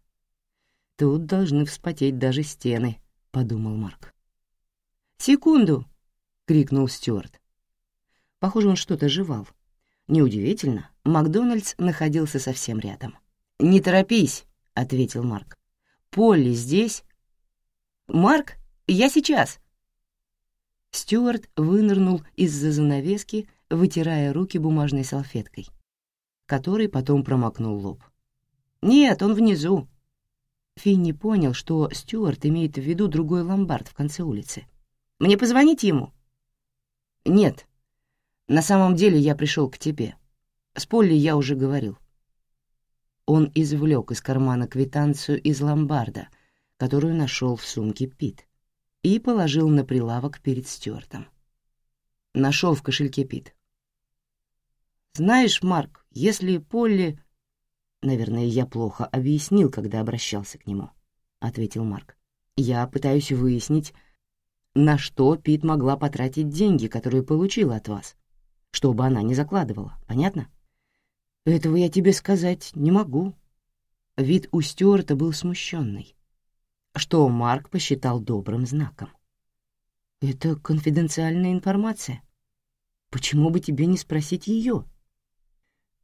«Тут должны вспотеть даже стены», — подумал Марк. «Секунду!» — крикнул Стюарт. Похоже, он что-то жевал. Неудивительно, Макдональдс находился совсем рядом. «Не торопись!» —— ответил Марк. «Полли здесь?» «Марк, я сейчас!» Стюарт вынырнул из-за занавески, вытирая руки бумажной салфеткой, которой потом промокнул лоб. «Нет, он внизу». Финни понял, что Стюарт имеет в виду другой ломбард в конце улицы. «Мне позвонить ему?» «Нет. На самом деле я пришел к тебе. С Полли я уже говорил. Он извлек из кармана квитанцию из ломбарда, которую нашел в сумке Пит, и положил на прилавок перед Стюартом. Нашел в кошельке Пит. «Знаешь, Марк, если Полли...» «Наверное, я плохо объяснил, когда обращался к нему», — ответил Марк. «Я пытаюсь выяснить, на что Пит могла потратить деньги, которые получила от вас, чтобы она не закладывала, понятно?» «Этого я тебе сказать не могу». Вид у Стюарта был смущенный, что Марк посчитал добрым знаком. «Это конфиденциальная информация. Почему бы тебе не спросить ее?»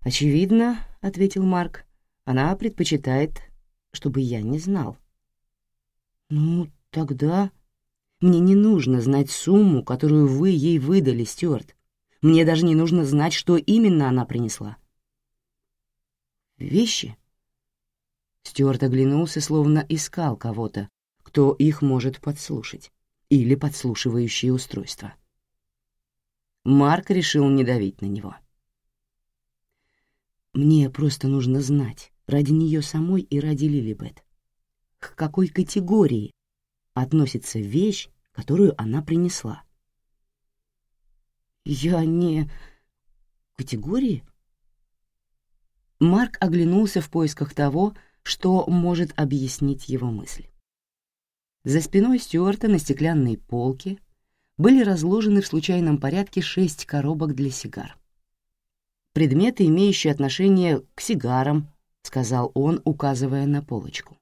«Очевидно», — ответил Марк, — «она предпочитает, чтобы я не знал». «Ну, тогда...» «Мне не нужно знать сумму, которую вы ей выдали, Стюарт. Мне даже не нужно знать, что именно она принесла. Вещи? Стюарт оглянулся, словно искал кого-то, кто их может подслушать, или подслушивающие устройства. Марк решил не давить на него. «Мне просто нужно знать, ради нее самой и ради Лилибет, к какой категории относится вещь, которую она принесла». «Я не...» «Категории?» Марк оглянулся в поисках того, что может объяснить его мысль. За спиной Стюарта на стеклянной полке были разложены в случайном порядке шесть коробок для сигар. «Предметы, имеющие отношение к сигарам», — сказал он, указывая на полочку.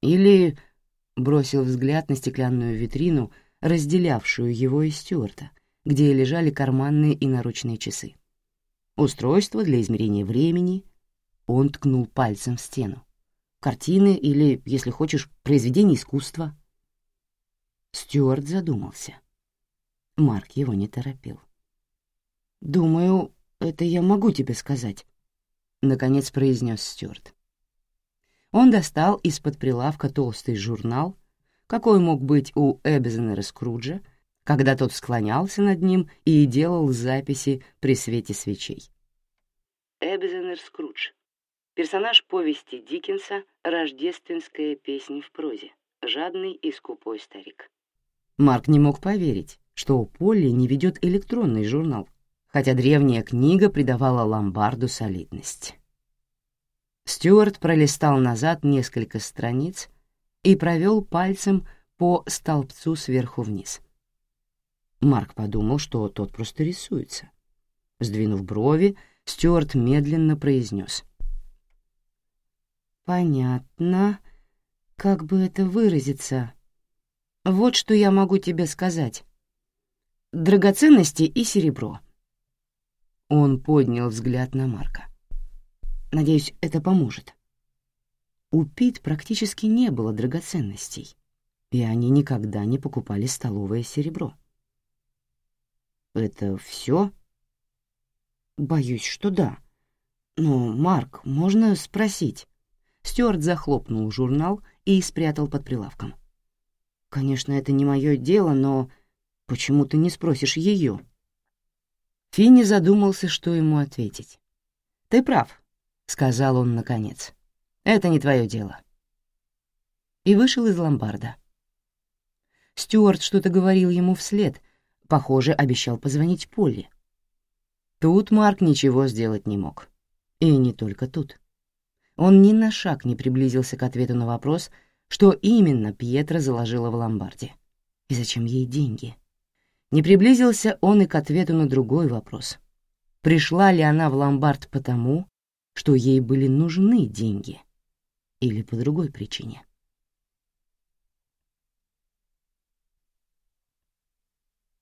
«Или...» — бросил взгляд на стеклянную витрину, разделявшую его и Стюарта, где лежали карманные и наручные часы. Устройство для измерения времени — он ткнул пальцем в стену. «Картины или, если хочешь, произведения искусства». Стюарт задумался. Марк его не торопил. «Думаю, это я могу тебе сказать», — наконец произнес Стюарт. Он достал из-под прилавка толстый журнал, какой мог быть у Эбзенера Скруджа, когда тот склонялся над ним и делал записи при свете свечей. Эбзенер Скрудж Персонаж повести Диккенса «Рождественская песня в прозе», жадный и скупой старик. Марк не мог поверить, что Полли не ведет электронный журнал, хотя древняя книга придавала ломбарду солидность. Стюарт пролистал назад несколько страниц и провел пальцем по столбцу сверху вниз. Марк подумал, что тот просто рисуется. Сдвинув брови, Стюарт медленно произнес. «Понятно. Как бы это выразиться? Вот что я могу тебе сказать. Драгоценности и серебро». Он поднял взгляд на Марка. «Надеюсь, это поможет». У Пит практически не было драгоценностей, и они никогда не покупали столовое серебро. «Это все?» «Боюсь, что да. Но, Марк, можно спросить?» Стюарт захлопнул журнал и спрятал под прилавком. «Конечно, это не мое дело, но почему ты не спросишь ее?» Финни задумался, что ему ответить. «Ты прав», — сказал он наконец. «Это не твое дело». И вышел из ломбарда. Стюарт что-то говорил ему вслед, похоже, обещал позвонить Полли. Тут Марк ничего сделать не мог. И не только тут. Он ни на шаг не приблизился к ответу на вопрос, что именно Пьетро заложила в ломбарде и зачем ей деньги. Не приблизился он и к ответу на другой вопрос. Пришла ли она в ломбард потому, что ей были нужны деньги, или по другой причине?